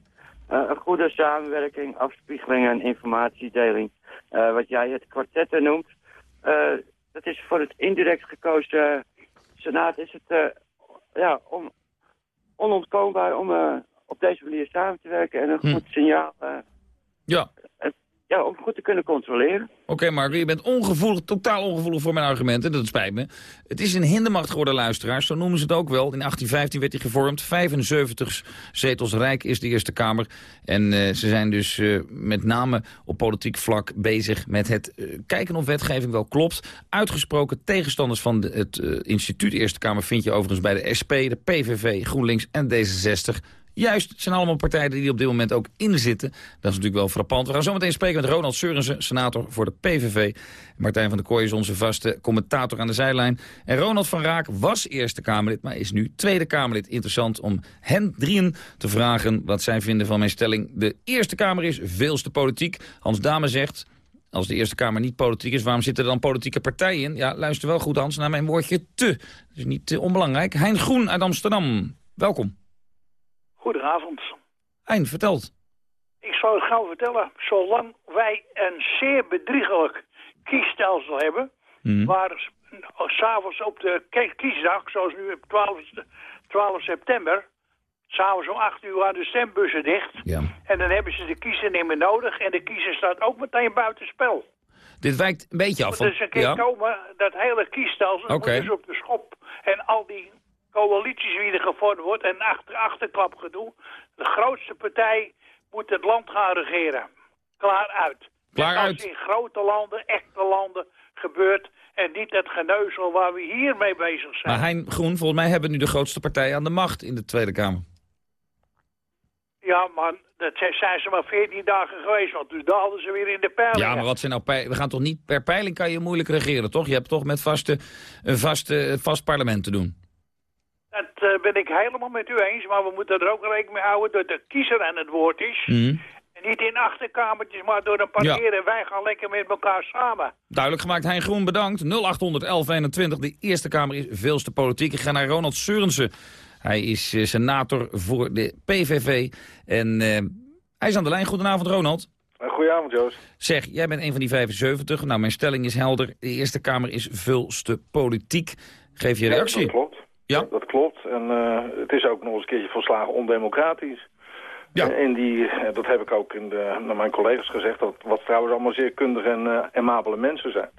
een goede samenwerking, afspiegeling en informatiedeling, wat jij het kwartetten noemt, dat is voor het indirect gekozen senaat is het ja, om, onontkoombaar om eh, op deze manier samen te werken en een Hm. goed signaal eh, Ja. Ja, om goed te kunnen controleren. Oké, Marco, je bent ongevoelig, totaal ongevoelig voor mijn argumenten. Dat spijt me. Het is een hindermacht geworden, luisteraars. Zo noemen ze het ook wel. In 1815 werd hij gevormd. 75 zetels rijk is de Eerste Kamer. En eh, ze zijn dus eh, met name op politiek vlak bezig met het eh, kijken of wetgeving wel klopt. Uitgesproken tegenstanders van het instituut Eerste Kamer vind je overigens bij de SP, de PVV, GroenLinks en D66. Juist, het zijn allemaal partijen die op dit moment ook inzitten. Dat is natuurlijk wel frappant. We gaan zo meteen spreken met Ronald Seurensen, senator voor de PVV. Martijn van der Kooi is onze vaste commentator aan de zijlijn. En Ronald van Raak was Eerste Kamerlid, maar is nu Tweede Kamerlid. Interessant om hen drieën te vragen wat zij vinden van mijn stelling. De Eerste Kamer is veelste politiek. Hans Dame zegt... Als de Eerste Kamer niet politiek is, waarom zitten er dan politieke partijen in? Ja, luister wel goed, Hans, naar mijn woordje te. Dat is niet onbelangrijk. Hein Groen uit Amsterdam, welkom. Goedenavond. Hein, vertelt. Ik zal het gauw vertellen. Zolang wij een zeer bedriegelijk kiesstelsel hebben... waar s- s'avonds op de ki- kiesdag, zoals nu op 12, 12 september... s'avonds om 8 uur gaan de stembussen dicht. En dan hebben ze de kiezer niet meer nodig... en de kiezer staat ook meteen buitenspel. Dit wijkt een beetje af van... dus een keer Ja. komen, dat hele kiesstelsel moet dus op de schop. En al die coalities die er gevormd wordt en achter, achterklap gedoe. De grootste partij moet het land gaan regeren. Klaar uit. Klaar uit. in grote landen, echte landen gebeurt. En niet het geneuzel waar we hier mee bezig zijn. Maar Hein Groen, volgens mij hebben nu de grootste partij aan de macht in de Tweede Kamer. Ja, man, dat zijn ze maar 14 dagen geweest, want toen daalden ze weer in de peiling. Ja, maar wat zijn nou pei- We gaan toch niet per peiling kan je moeilijk regeren, toch? Je hebt toch met vaste, een vaste, vast parlement te doen. Dat eh, ben ik helemaal met u eens, maar we moeten er ook rekening mee houden dat de kiezer aan het woord is. Mhm. En niet in achterkamertjes, maar door een parkeren. Wij gaan lekker met elkaar samen. Duidelijk gemaakt, Hein Groen, bedankt. 0800 1121, de Eerste Kamer is veel te politiek. Ik ga naar Ronald Seurensen. Hij is eh, senator voor de PVV. En eh, hij is aan de lijn. Goedenavond, Ronald. Goedenavond, Joost. Zeg, jij bent een van die 75. Nou, mijn stelling is helder. De Eerste Kamer is veel te politiek. Geef je reactie. dat klopt. Ja. Dat klopt. En eh, het is ook nog eens een keertje volslagen ondemocratisch. Ja. En die, eh, dat heb ik ook in de, naar mijn collega's gezegd, dat, wat trouwens allemaal zeer kundige en uh, amabele mensen zijn.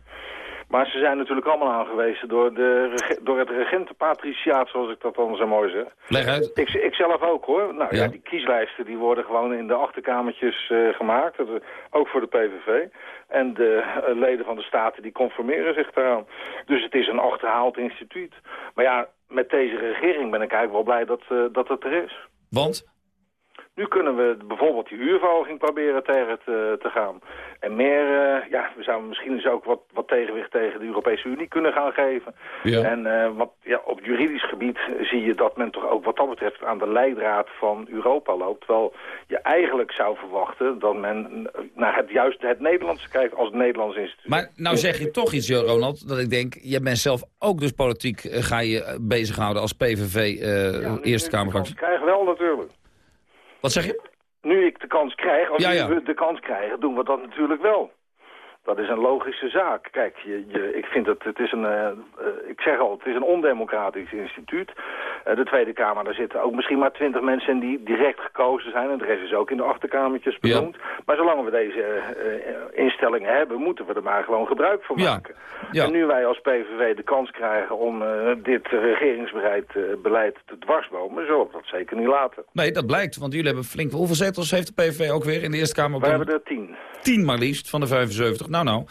Maar ze zijn natuurlijk allemaal aangewezen door, de, door het regentenpatriciaat, zoals ik dat dan zo mooi zeg. Leg uit. Ik, ik zelf ook hoor. Nou ja. Ja. die kieslijsten die worden gewoon in de achterkamertjes gemaakt. Ook voor de PVV. En de eh, leden van de staten die conformeren zich daaraan. Dus het is een achterhaald instituut. Maar ja, met deze regering ben ik eigenlijk wel blij dat, eh, dat het er is. Want? Nu kunnen we bijvoorbeeld die uurverhoging proberen tegen te, te gaan. En meer, eh, ja, we zouden misschien eens ook wat, wat tegenwicht tegen de Europese Unie kunnen gaan geven. Ja. En eh, wat, ja, op juridisch gebied zie je dat men toch ook wat dat betreft aan de leidraad van Europa loopt. Terwijl je eigenlijk zou verwachten dat men naar het, juist het Nederlandse kijkt als Nederlands instituut. Maar nou zeg je toch iets, Ronald, dat ik denk... je bent zelf ook dus politiek, eh, ga je bezighouden als PVV Eerste Kamerfractie. Ik krijg wel natuurlijk. Wat zeg je? Nu ik de kans krijg, als Ja, ja. we de kans krijgen, doen we dat natuurlijk wel. Dat is een logische zaak. Kijk, je, je, ik vind het, het is een, eh, ik zeg al, het is een ondemocratisch instituut. Eh, de Tweede Kamer, daar zitten ook misschien maar twintig mensen in die direct gekozen zijn. En de rest is ook in de achterkamertjes benoemd. Maar zolang we deze eh, instellingen hebben, moeten we er maar gewoon gebruik van maken. Ja. En nu wij als PVV de kans krijgen om eh, dit regeringsbeleid eh, beleid te dwarsbomen, zullen we dat zeker niet laten. Nee, dat blijkt, want jullie hebben flink... Hoeveel zetels heeft de PVV ook weer in de Eerste Kamer? We hebben er tien. 10 maar liefst, van de 75. Nou, nou.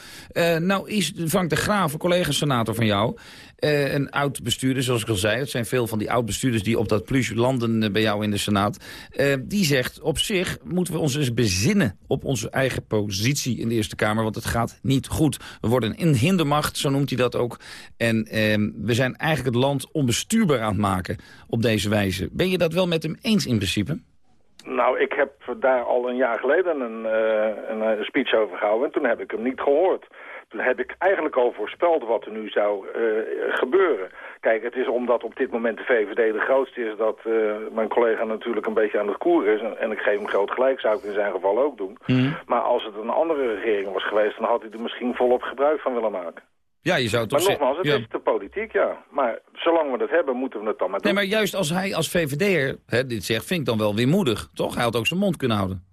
Nou is Frank de Graaf, een collega-senator van jou... een oud-bestuurder, zoals ik al zei. Het zijn veel van die oud-bestuurders die op dat plus landen eh, bij jou in de Senaat. Eh, die zegt, op zich moeten we ons eens bezinnen op onze eigen positie in de Eerste Kamer. Want het gaat niet goed. We worden een hindermacht, zo noemt hij dat ook. En eh, we zijn eigenlijk het land onbestuurbaar aan het maken op deze wijze. Ben je dat wel met hem eens in principe? Nou, ik heb daar al een jaar geleden een, eh, een, speech over gehouden en toen heb ik hem niet gehoord. Heb ik eigenlijk al voorspeld wat er nu zou eh, gebeuren. Kijk, het is omdat op dit moment de VVD de grootste is... dat eh, mijn collega natuurlijk een beetje aan het koeren is. En, en ik geef hem groot gelijk, zou ik in zijn geval ook doen. Maar als het een andere regering was geweest... dan had hij er misschien volop gebruik van willen maken. Ja, je zou het Maar toch nogmaals, het zeggen... is de politiek, ja. Maar zolang we dat hebben, moeten we het dan maar doen. Nee, maar juist als hij als VVD'er dit zegt, vind ik dan wel weer moedig, toch? Hij had ook zijn mond kunnen houden.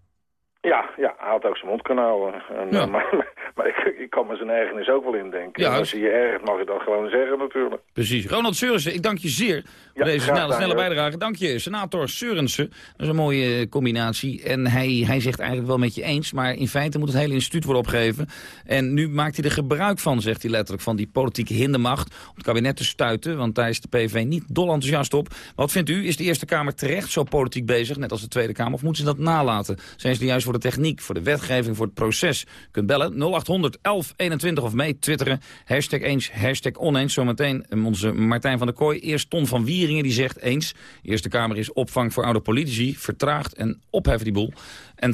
Ja, ja, hij had ook zijn mond kunnen houden. En, Ja. eh, maar maar ik, ik kan me zijn ergernis ook wel indenken. Ja, als je je ergert, mag je dat gewoon zeggen natuurlijk. Precies. Ronald Seurensen, ik dank je zeer voor deze snelle, snelle bijdrage. Dank je, senator Seurensen. Dat is een mooie eh, combinatie. En hij, hij zegt eigenlijk wel met je eens, maar in feite moet het hele instituut worden opgegeven. En nu maakt hij er gebruik van, zegt hij letterlijk, van die politieke hindermacht om het kabinet te stuiten, want daar is de PV niet dol enthousiast op. Wat vindt u? Is de Eerste Kamer terecht zo politiek bezig, net als de Tweede Kamer, of moeten ze dat nalaten? Zijn ze er juist voor de techniek, voor de wetgeving, voor het proces? U kunt bellen 0800 1121 of mee twitteren. Hashtag eens, hashtag oneens. Zometeen eh, onze Martijn van der Kooi. Eerst Ton van Wieringen die zegt eens. De Eerste Kamer is opvang voor oude politici. Vertraagt en opheft die boel. En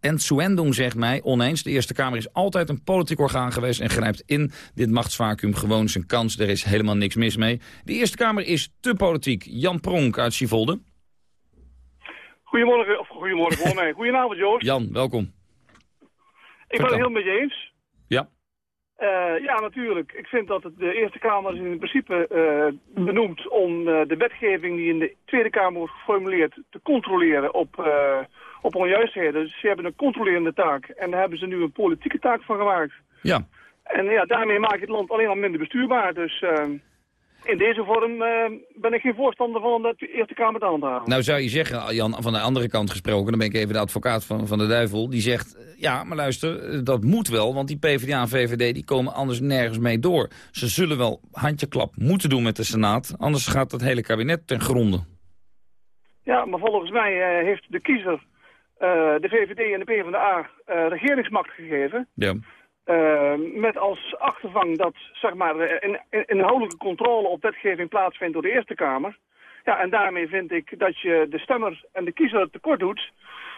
en Suendong zegt mij, oneens, de Eerste Kamer is altijd een politiek orgaan geweest... en grijpt in dit machtsvacuum gewoon zijn kans. Er is helemaal niks mis mee. De Eerste Kamer is te politiek. Jan Pronk uit Sivolde. Goedemorgen, of goedemorgen voor mij. Goedenavond Joost. Jan, welkom. ik ben het heel met je eens. Ja. Eh, ja, natuurlijk. Ik vind dat het, de Eerste Kamer is in principe eh, benoemd om eh, de wetgeving die in de Tweede Kamer wordt geformuleerd te controleren op, op onjuistheden. Dus ze hebben een controlerende taak en daar hebben ze nu een politieke taak van gemaakt. Ja. En ja, daarmee maak je het land alleen al minder bestuurbaar. Dus, in deze vorm eh, ben ik geen voorstander van dat de Eerste Kamer te handhaven. Nou zou je zeggen, Jan, van de andere kant gesproken... dan ben ik even de advocaat van, van de duivel... die zegt, eh, ja, maar luister, eh, dat moet wel... want die PvdA en VVD die komen anders nergens mee door. Ze zullen wel handjeklap moeten doen met de Senaat... anders gaat het hele kabinet ten gronde. Ja, maar volgens mij heeft de kiezer... de VVD en de PvdA regeringsmacht gegeven... Ja. Uh, met als achtervang dat zeg maar, een, een inhoudelijke controle op wetgeving plaatsvindt door de Eerste Kamer. Ja, en daarmee vind ik dat je de stemmer en de kiezer tekort doet...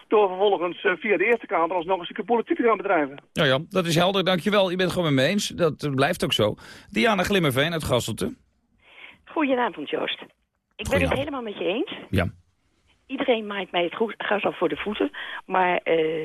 door vervolgens uh, via de Eerste Kamer alsnog een stukje politiek te gaan bedrijven. Ja, ja, dat is helder. Dankjewel. Je bent het gewoon met me eens. Dat blijft ook zo. Diana Glimmerveen uit Gasselte. Goedenavond, Joost. Ik ben het helemaal met je eens. Ja. Iedereen maakt mij het gas al voor de voeten. Maar uh,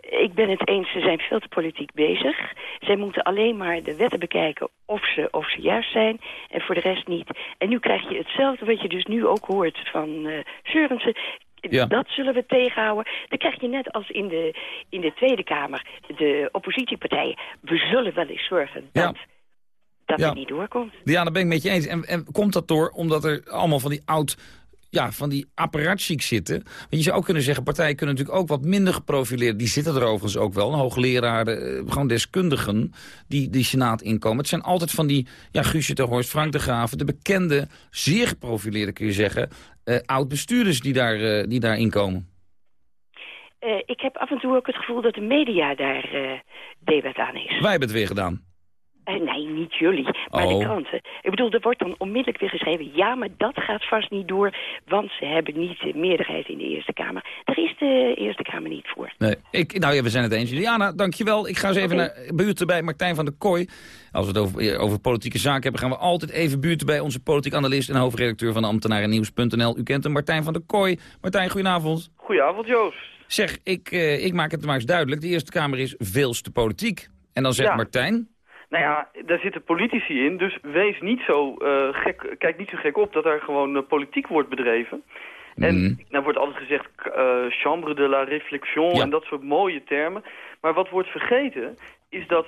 ik ben het eens, ze zijn veel te politiek bezig. Zij moeten alleen maar de wetten bekijken of ze, of ze juist zijn. En voor de rest niet. En nu krijg je hetzelfde wat je dus nu ook hoort van uh, Seurensen. Ja. Dat zullen we tegenhouden. Dan krijg je net als in de, in de Tweede Kamer de oppositiepartijen. We zullen wel eens zorgen dat... Ja dat ja. het niet doorkomt. Ja, daar ben ik met je eens. En, en komt dat door omdat er allemaal van die oud ja, van die apparatchic zitten. Want je zou ook kunnen zeggen, partijen kunnen natuurlijk ook wat minder geprofileerd. Die zitten er overigens ook wel. Hoogleraren, eh, gewoon deskundigen die die senaat inkomen. Het zijn altijd van die, ja, Guusje de Horst, Frank de Graven... de bekende, zeer geprofileerde, kun je zeggen... Uh, oud-bestuurders die, daar, uh, die daar inkomen. Uh, ik heb af en toe ook het gevoel dat de media daar debat aan is. Wij hebben het weer gedaan. Uh, nee, niet jullie, maar Oh. de kranten. Ik bedoel, er wordt dan onmiddellijk weer geschreven... ja, maar dat gaat vast niet door, want ze hebben niet de meerderheid in de Eerste Kamer. Daar is de Eerste Kamer niet voor. Nee, ik, nou ja, we zijn het eens. Juliana, dankjewel. Ik ga eens even naar buurten bij Martijn van der Kooi. Als we het over, over politieke zaken hebben, gaan we altijd even buurten bij onze politiek analist en hoofdredacteur van ambtenarennieuws.nl. U kent hem, Martijn van der Kooi. Martijn, goedenavond. Goedenavond, Joost. Zeg, ik, uh, ik maak het maar eens duidelijk. De Eerste Kamer is veelste politiek. En dan zegt Ja. Martijn... Nou ja, daar zitten politici in, dus wees niet zo eh, gek, kijk niet zo gek op dat er gewoon eh, politiek wordt bedreven. En Mm. nou wordt altijd gezegd eh, chambre de la réflexion en dat soort mooie termen. Maar wat wordt vergeten is dat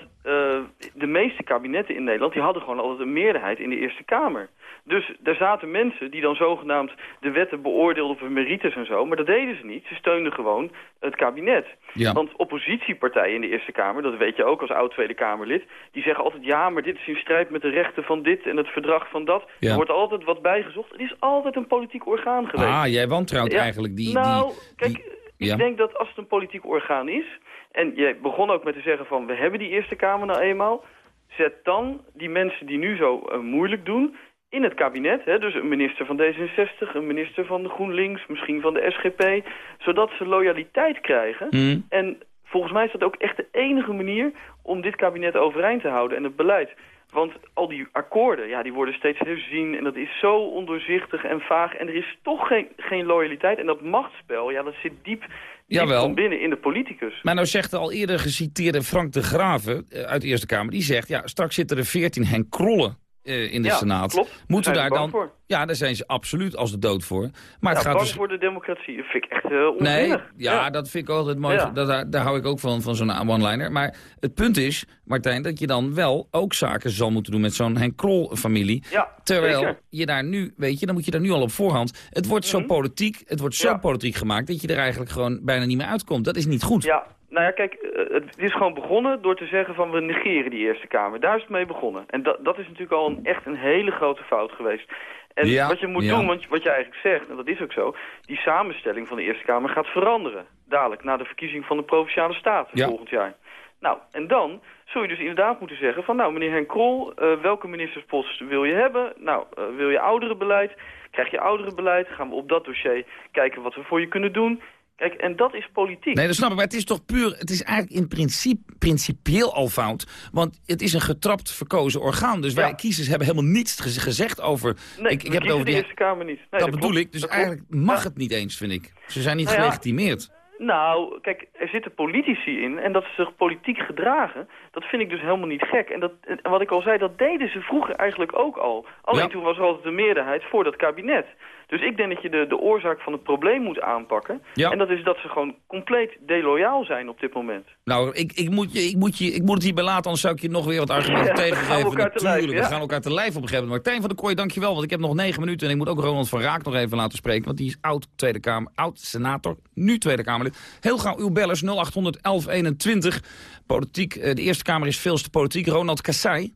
de meeste kabinetten in Nederland, die hadden gewoon altijd een meerderheid in de Eerste Kamer. Dus er zaten mensen die dan zogenaamd de wetten beoordeelden op hun merites en zo, maar dat deden ze niet. Ze steunden gewoon het kabinet. Ja. Want oppositiepartijen in de Eerste Kamer, dat weet je ook als oud Tweede Kamerlid, die zeggen altijd ja, maar dit is in strijd met de rechten van dit en het verdrag van dat. Ja. Er wordt altijd wat bijgezocht. Het is altijd een politiek orgaan geweest. Ah, jij wantrouwt Ja, eigenlijk die... Nou, die, kijk, die- ik denk dat als het een politiek orgaan is... en je begon ook met te zeggen van... we hebben die Eerste Kamer nou eenmaal... zet dan die mensen die nu zo eh, moeilijk doen in het kabinet. Hè, dus een minister van D66, een minister van de GroenLinks... misschien van de SGP... zodat ze loyaliteit krijgen. Mm. En volgens mij is dat ook echt de enige manier... om dit kabinet overeind te houden en het beleid... Want al die akkoorden, ja, die worden steeds herzien en dat is zo ondoorzichtig en vaag. En er is toch geen, geen loyaliteit. En dat machtsspel, ja, dat zit diep, Jawel. van binnen in de politicus. Maar nou zegt de al eerder geciteerde Frank de Graven eh, uit de Eerste Kamer... die zegt, ja, straks zitten er veertien Henk Krollen eh, in de Ja, Senaat. klopt. Moeten Daar dan... Ja, daar zijn ze absoluut als de dood voor. Maar ja, het gaat bang dus... voor de democratie, dat vind ik echt uh, Nee, onzinnig. ja, dat vind ik altijd mooi. Dat, daar, daar hou ik ook van, van zo'n one-liner. Maar het punt is, Martijn, dat je dan wel ook zaken zal moeten doen met zo'n Henk Krol-familie. Ja, Terwijl zeker. je daar nu, weet je, dan moet je daar nu al op voorhand. Het wordt zo politiek, het wordt zo Mhm. Politiek gemaakt dat je er eigenlijk gewoon bijna niet meer uitkomt. Dat is niet goed. Ja, nou ja, kijk, eh, het is gewoon begonnen door te zeggen van we negeren die Eerste Kamer. Daar is het mee begonnen. En dat, dat is natuurlijk al een, echt een hele grote fout geweest. En Ja, wat je moet ja. doen, want wat je eigenlijk zegt, en dat is ook zo... die samenstelling van de Eerste Kamer gaat veranderen. Dadelijk, na de verkiezing van de Provinciale Staten Ja. volgend jaar. Nou, en dan zul je dus inderdaad moeten zeggen van... nou, meneer Henk Krol, eh, welke ministerspost wil je hebben? Nou, eh, wil je ouderenbeleid? Krijg je ouderenbeleid? Gaan we op dat dossier kijken wat we voor je kunnen doen? Kijk, en dat is politiek. Nee, dat snap ik. Maar het is toch puur... Het is eigenlijk in principe principieel al fout. Want het is een getrapt verkozen orgaan. Dus wij kiezers hebben helemaal niets gez- gezegd over... Nee, ik, ik heb het over de die... Eerste Kamer niet. Nee, dat, bedoel ik. Dus Dat klopt. eigenlijk mag het niet eens, vind ik. Ze zijn niet Nou ja, gelegitimeerd. Nou, kijk, er zitten politici in en dat ze zich politiek gedragen, dat vind ik dus helemaal niet gek. En, dat, en wat ik al zei, dat deden ze vroeger eigenlijk ook al. Alleen toen was er altijd de meerderheid voor dat kabinet. Dus ik denk dat je de, de oorzaak van het probleem moet aanpakken. En dat is dat ze gewoon compleet deloyaal zijn op dit moment. Nou, ik, ik, moet, je, ik, moet, je, ik moet het hierbij laten, anders zou ik je nog weer wat argumenten ja, tegengeven. We Natuurlijk, we gaan elkaar te lijf op een gegeven moment. Martijn van der Kooi, dankjewel, want ik heb nog negen minuten. En ik moet ook Ronald van Raak nog even laten spreken, want die is oud Tweede Kamer, oud senator, nu Tweede Kamerlid. Heel gauw uw bellers 0800 1121. Politiek, eh, de Eerste Kamer is veelste politiek. Ronald Kassai.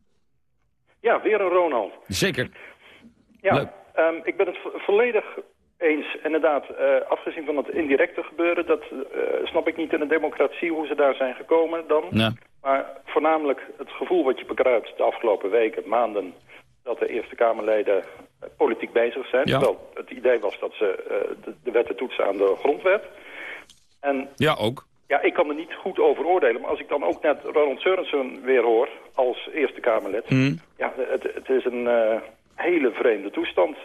Ja, weer een Ronald. Zeker. Ja, um, ik ben het volledig eens. Inderdaad, uh, afgezien van het indirecte gebeuren, dat uh, snap ik niet in een democratie hoe ze daar zijn gekomen dan. Ja. Maar voornamelijk het gevoel wat je bekruipt de afgelopen weken, maanden, dat de Eerste Kamerleden politiek bezig zijn. Ja. Terwijl het idee was dat ze de, de wetten toetsen aan de grondwet. En ja, ook. Ja, ik kan er niet goed over oordelen. Maar als ik dan ook net Ronald Sørensen weer hoor als Eerste Kamerlid... Mm. Ja, het, het is een hele vreemde toestand uh,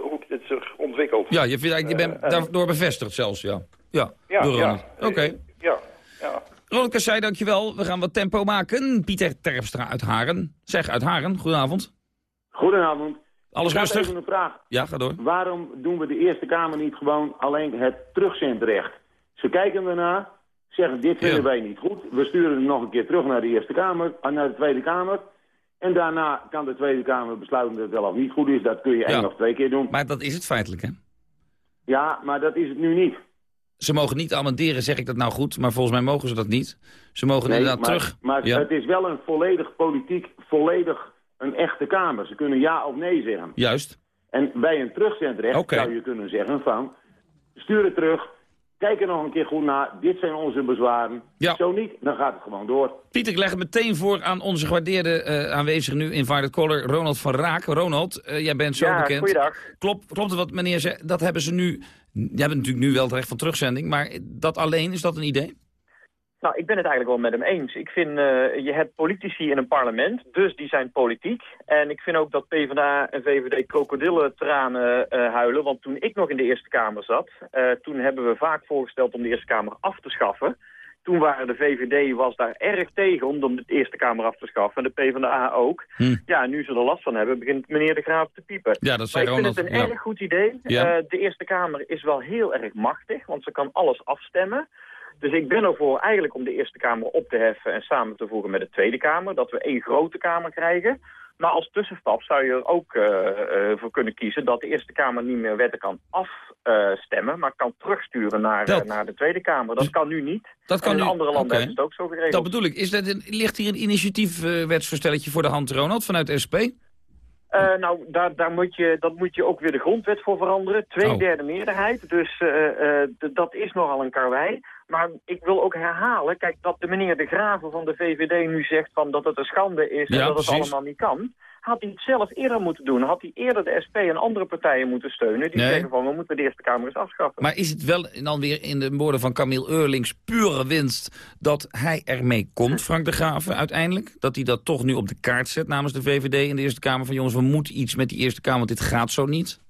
hoe dit zich ontwikkelt. Ja, je, vindt, je bent uh, daardoor bevestigd zelfs, ja. Ja, ja door ja. Oké. Ja, ja. Ronald Kassai, dankjewel. We gaan wat tempo maken. Pieter Terpstra uit Haren. Zeg, uit Haren, goedenavond. Goedenavond. Alles rustig? Even een vraag. Ja, ga door. Waarom doen we de Eerste Kamer niet gewoon alleen het terugzendrecht? Ze kijken ernaar, zeggen dit vinden Ja. wij niet goed. We sturen hem nog een keer terug naar de Eerste Kamer, naar de Tweede Kamer. En daarna kan de Tweede Kamer besluiten dat het wel of niet goed is. Dat kun je één Ja. of twee keer doen. Maar dat is het feitelijk, hè? Ja, maar dat is het nu niet. Ze mogen niet amenderen, zeg ik dat nou goed, maar volgens mij mogen ze dat niet. Ze mogen Nee, inderdaad maar, terug. Maar ja. het is wel een volledig politiek, volledig een echte Kamer. Ze kunnen ja of nee zeggen. Juist. En bij een terugzendrecht zou je kunnen zeggen van... stuur het terug, kijk er nog een keer goed naar. Dit zijn onze bezwaren. Ja. Zo niet, dan gaat het gewoon door. Pieter, ik leg het meteen voor aan onze gewaardeerde eh aanwezige nu in Vaart Caller, Ronald van Raak. Ronald, eh, jij bent zo Ja, bekend. goeiedag. Klopt, klopt het wat meneer zei? Dat hebben ze nu... Jij bent natuurlijk nu wel het recht van terugzending, maar dat alleen, is dat een idee? Nou, ik ben het eigenlijk wel met hem eens. Ik vind, eh, je hebt politici in een parlement, dus die zijn politiek. En ik vind ook dat PvdA en VVD krokodillentranen eh huilen. Want toen ik nog in de Eerste Kamer zat, eh, toen hebben we vaak voorgesteld om de Eerste Kamer af te schaffen. Toen waren de VVD was daar erg tegen om de Eerste Kamer af te schaffen. En de PvdA ook. Hm. Ja, nu ze er last van hebben, begint meneer De Graaf te piepen. Ja, dat maar ik vind het een ja. erg goed idee. Ja. De Eerste Kamer is wel heel erg machtig, want ze kan alles afstemmen. Dus ik ben ervoor eigenlijk om de Eerste Kamer op te heffen en samen te voegen met de Tweede Kamer. Dat we één grote Kamer krijgen. Maar als tussenstap zou je er ook eh, eh, voor kunnen kiezen dat de Eerste Kamer niet meer wetten kan afstemmen, maar kan terugsturen naar, Dat- naar de Tweede Kamer. Dat kan nu niet. Dat kan en in nu- andere landen hebben het ook zo geregeld. Dat bedoel ik. Is dat een, ligt hier een initiatiefwetsverstelletje voor de hand, Ronald, vanuit de SP? Eh, nou, daar, daar moet je, dat moet je ook weer de grondwet voor veranderen. Twee Oh. derde meerderheid. Dus eh, eh, dat is nogal een karwei. Maar ik wil ook herhalen, kijk, dat de meneer De Graven van de VVD nu zegt van dat het een schande is en dat het allemaal niet kan. Had hij het zelf eerder moeten doen. Had hij eerder de SP en andere partijen moeten steunen. Die Nee. zeggen van, we moeten de Eerste Kamer eens afschaffen. Maar is het wel dan weer in de woorden van Camille Eurlings pure winst dat hij ermee komt, Frank de Graven, uiteindelijk? Dat hij dat toch nu op de kaart zet namens de VVD in de Eerste Kamer van jongens, we moeten iets met die Eerste Kamer, want dit gaat zo niet?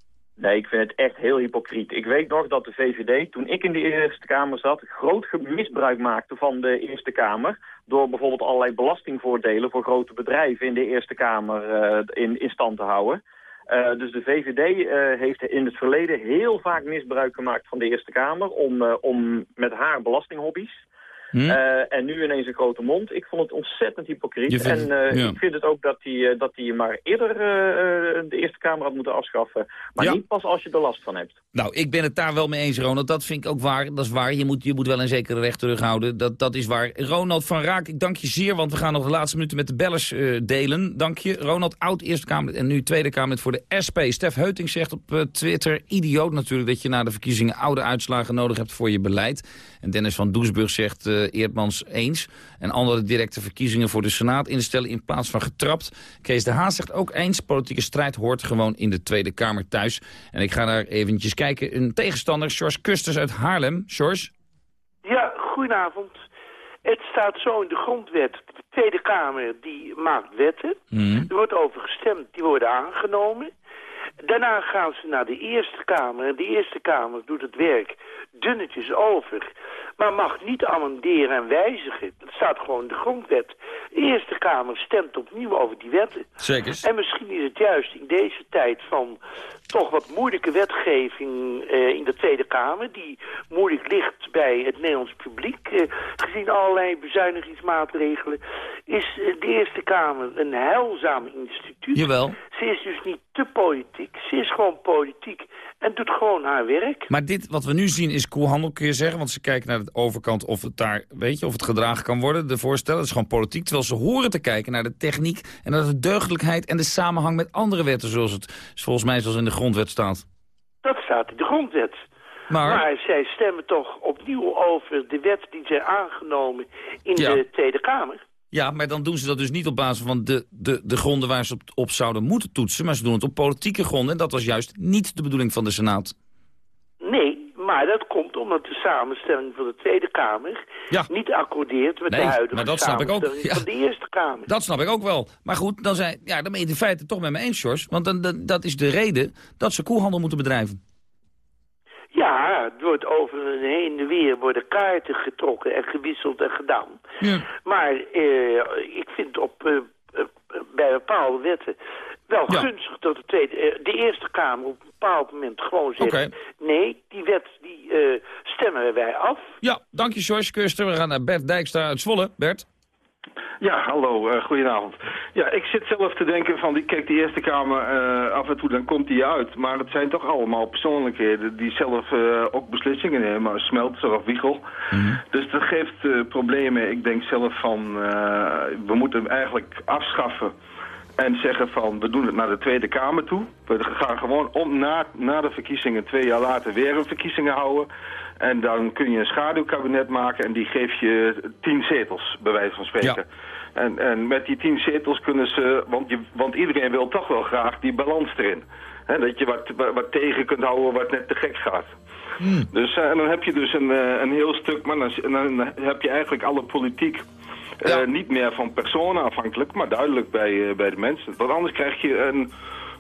Nee, ik vind het echt heel hypocriet. Ik weet nog dat de VVD, toen ik in de Eerste Kamer zat... groot misbruik maakte van de Eerste Kamer... door bijvoorbeeld allerlei belastingvoordelen voor grote bedrijven... in de Eerste Kamer eh, in, stand te houden. Eh, dus de VVD eh, heeft in het verleden heel vaak misbruik gemaakt van de Eerste Kamer... om, om met haar belastinghobby's. Hm? Eh, en nu ineens een grote mond. Ik vond het ontzettend hypocriet. En eh, ja. ik vind het ook dat hij eh, dat hij maar eerder de Eerste Kamer had moeten afschaffen. Maar Ja. niet pas als je er last van hebt. Nou, ik ben het daar wel mee eens, Ronald. Dat vind ik ook waar. Dat is waar. Je moet, je moet wel een zekere recht terughouden. Dat, dat is waar. Ronald van Raak, ik dank je zeer, want we gaan nog de laatste minuten met de bellers delen. Dank je. Ronald, oud Eerste Kamer en nu Tweede Kamer voor de SP. Stef Heuting zegt op Twitter, idioot natuurlijk, dat je na de verkiezingen oude uitslagen nodig hebt voor je beleid. En Dennis van Doesburg zegt eh Eerdmans eens. En andere directe verkiezingen voor de Senaat instellen in plaats van getrapt. Kees de Haas zegt ook eens, politieke strijd hoort gewoon in de Tweede Kamer thuis. En ik ga daar eventjes kijken. Een tegenstander, George Kusters uit Haarlem. George? Ja, goedenavond. Het staat zo in de grondwet. De Tweede Kamer die maakt wetten. Er wordt over gestemd, die worden aangenomen. Daarna gaan ze naar de Eerste Kamer. En de Eerste Kamer doet het werk dunnetjes over. Maar mag niet amenderen en wijzigen. Dat staat gewoon in de grondwet. De Eerste Kamer stemt opnieuw over die wetten. Zeker. En misschien is het juist in deze tijd van toch wat moeilijke wetgeving uh, in de Tweede Kamer... die moeilijk ligt bij het Nederlands publiek... Uh, gezien allerlei bezuinigingsmaatregelen... is uh, de Eerste Kamer een heilzaam instituut. Jawel. Ze is dus niet te politiek. Ze is gewoon politiek en doet gewoon haar werk. Maar dit wat we nu zien is koelhandel, kun je zeggen. Want ze kijken naar de overkant of het daar, weet je, of het gedragen kan worden. De voorstellen, dat is gewoon politiek. Terwijl ze horen te kijken naar de techniek en naar de deugdelijkheid en de samenhang met andere wetten. Zoals het volgens mij zoals in de grondwet staat. Dat staat in de grondwet. Maar, maar zij stemmen toch opnieuw over de wet die zijn aangenomen in Ja. de Tweede Kamer. Ja, maar dan doen ze dat dus niet op basis van de, de, de gronden waar ze op, op zouden moeten toetsen. Maar ze doen het op politieke gronden. En dat was juist niet de bedoeling van de Senaat. Maar dat komt omdat de samenstelling van de Tweede Kamer Ja. niet accordeert met Nee, de huidige maar dat snap ik ook. samenstelling Ja. van de Eerste Kamer. Dat snap ik ook wel. Maar goed, dan, zijn, ja, dan ben je in feite toch met me eens, George. Want dan, dan- dat is de reden dat ze koelhandel moeten bedrijven. Ja, het wordt over en heen en weer worden kaarten getrokken en gewisseld en gedaan. Maar eh, ik vind op, eh, eh, bij bepaalde wetten wel Ja. gunstig dat de, tweede, eh, de Eerste Kamer op een bepaald moment gewoon zegt... Nee, die wet die eh, stemmen wij af. Ja, dank je, George Kuster. We gaan naar Bert Dijkstra uit Zwolle. Bert? Ja, hallo, eh, goedenavond. Ja, ik zit zelf te denken van, die, kijk, die Eerste Kamer, eh, af en toe dan komt die uit. Maar het zijn toch allemaal persoonlijkheden die zelf eh, ook beslissingen nemen, als Smeltzer of Wiegel. Dus dat geeft eh, problemen. Ik denk zelf van, eh, we moeten hem eigenlijk afschaffen. En zeggen van, we doen het naar de Tweede Kamer toe. We gaan gewoon om, na, na de verkiezingen, twee jaar later, weer een verkiezingen houden. En dan kun je een schaduwkabinet maken en die geeft je tien zetels, bij wijze van spreken. En, en met die tien zetels kunnen ze, want, je, want iedereen wil toch wel graag die balans erin. Hè, dat je wat, wat, tegen kunt houden wat net te gek gaat. Dus, eh, en dan heb je dus een, eh, een heel stuk, maar dan, dan heb je eigenlijk alle politiek eh, niet meer van personen afhankelijk, maar duidelijk bij, eh, bij de mensen. Want anders krijg je een,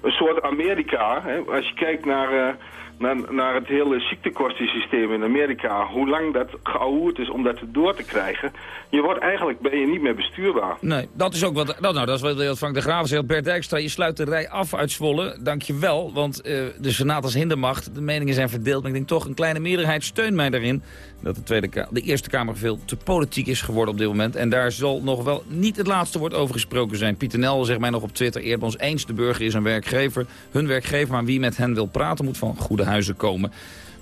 een soort Amerika. Hè? Als je kijkt naar, eh, naar, naar het hele ziektekostensysteem in Amerika, hoe lang dat geouwehoerd is om dat door te krijgen, je wordt eigenlijk ben je niet meer bestuurbaar. Nee, dat is ook wat, dat, nou, dat is wat Frank de Graaf zegt. Bert Dijkstra, je sluit de rij af uit Zwolle. Dank je wel, want eh, de Senaat als hindermacht, de meningen zijn verdeeld. Maar ik denk toch, een kleine meerderheid steunt mij daarin. Dat de, Tweede de Eerste Kamer veel te politiek is geworden op dit moment. En daar zal nog wel niet het laatste woord over gesproken zijn. Pieter Nel zegt mij nog op Twitter, eert ons eens. De burger is een werkgever, hun werkgever. Maar wie met hen wil praten moet van goede huizen komen.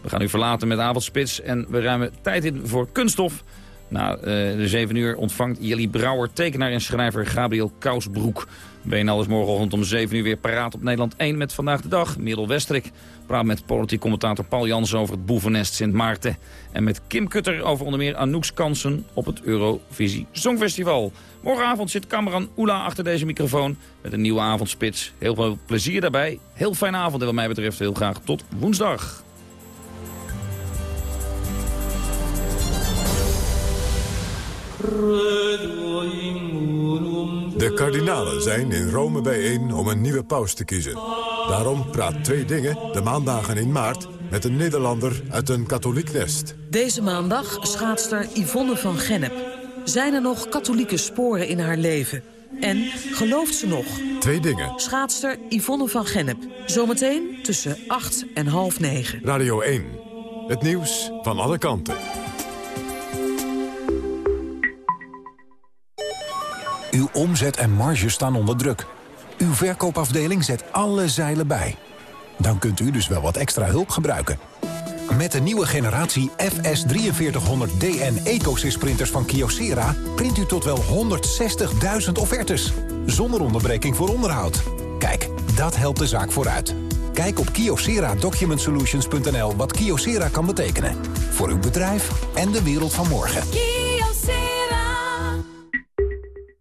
We gaan u verlaten met avondspits en we ruimen tijd in voor kunststof. Na eh, de 7 uur ontvangt Jelly Brouwer, tekenaar en schrijver Gabriel Kousbroek. WNL is morgenochtend om 7 uur weer paraat op Nederland 1 met Vandaag de Dag. Merel Westrik praat met politiek commentator Paul Jansen over het boevennest Sint Maarten. En met Kim Kutter over onder meer Anouk's kansen op het Eurovisie Songfestival. Morgenavond zit Cameron Oela achter deze microfoon met een nieuwe avondspits. Heel veel plezier daarbij. Heel fijne avond en wat mij betreft heel graag tot woensdag. De kardinalen zijn in Rome bijeen om een nieuwe paus te kiezen. Daarom praat Twee Dingen de maandagen in maart met een Nederlander uit een katholiek nest. Deze maandag schaatster Yvonne van Gennep. Zijn er nog katholieke sporen in haar leven? En gelooft ze nog? Twee Dingen. Schaatster Yvonne van Gennep. Zometeen tussen 8 en half 9. Radio 1. Het nieuws van alle kanten. Uw omzet en marge staan onder druk. Uw verkoopafdeling zet alle zeilen bij. Dan kunt u dus wel wat extra hulp gebruiken. Met de nieuwe generatie FS4300DN EcoSys printers van Kyocera... print u tot wel 160.000 offertes. Zonder onderbreking voor onderhoud. Kijk, dat helpt de zaak vooruit. Kijk op kyocera-document-solutions.nl wat Kyocera kan betekenen. Voor uw bedrijf en de wereld van morgen.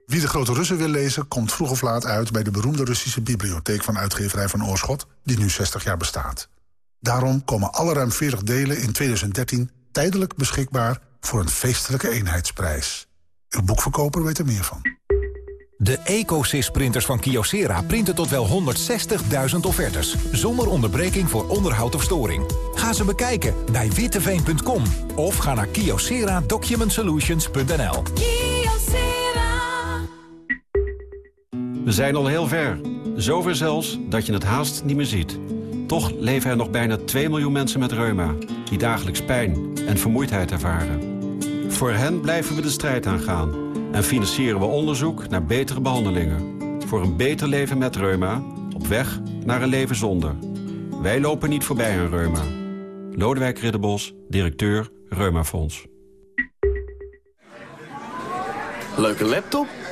Wie de Grote Russen wil lezen, komt vroeg of laat uit... bij de beroemde Russische bibliotheek van uitgeverij van Oorschot... die nu 60 jaar bestaat. Daarom komen alle ruim 40 delen in 2013 tijdelijk beschikbaar... voor een feestelijke eenheidsprijs. Uw boekverkoper weet er meer van. De EcoSys-printers van Kyocera printen tot wel 160.000 offertes. Zonder onderbreking voor onderhoud of storing. Ga ze bekijken bij witteveen.com. Of ga naar kyocera-document-solutions.nl. We zijn al heel ver. Zover zelfs dat je het haast niet meer ziet. Toch leven er nog bijna 2 miljoen mensen met reuma... die dagelijks pijn en vermoeidheid ervaren. Voor hen blijven we de strijd aangaan... en financieren we onderzoek naar betere behandelingen. Voor een beter leven met reuma, op weg naar een leven zonder. Wij lopen niet voorbij aan reuma. Lodewijk Ridderbos, directeur Reumafonds. Leuke laptop?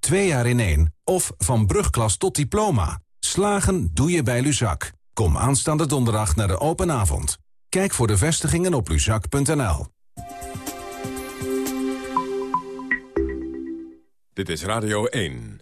Twee jaar in één. Of van brugklas tot diploma. Slagen doe je bij Luzak. Kom aanstaande donderdag naar de open avond. Kijk voor de vestigingen op luzak.nl. Dit is Radio 1.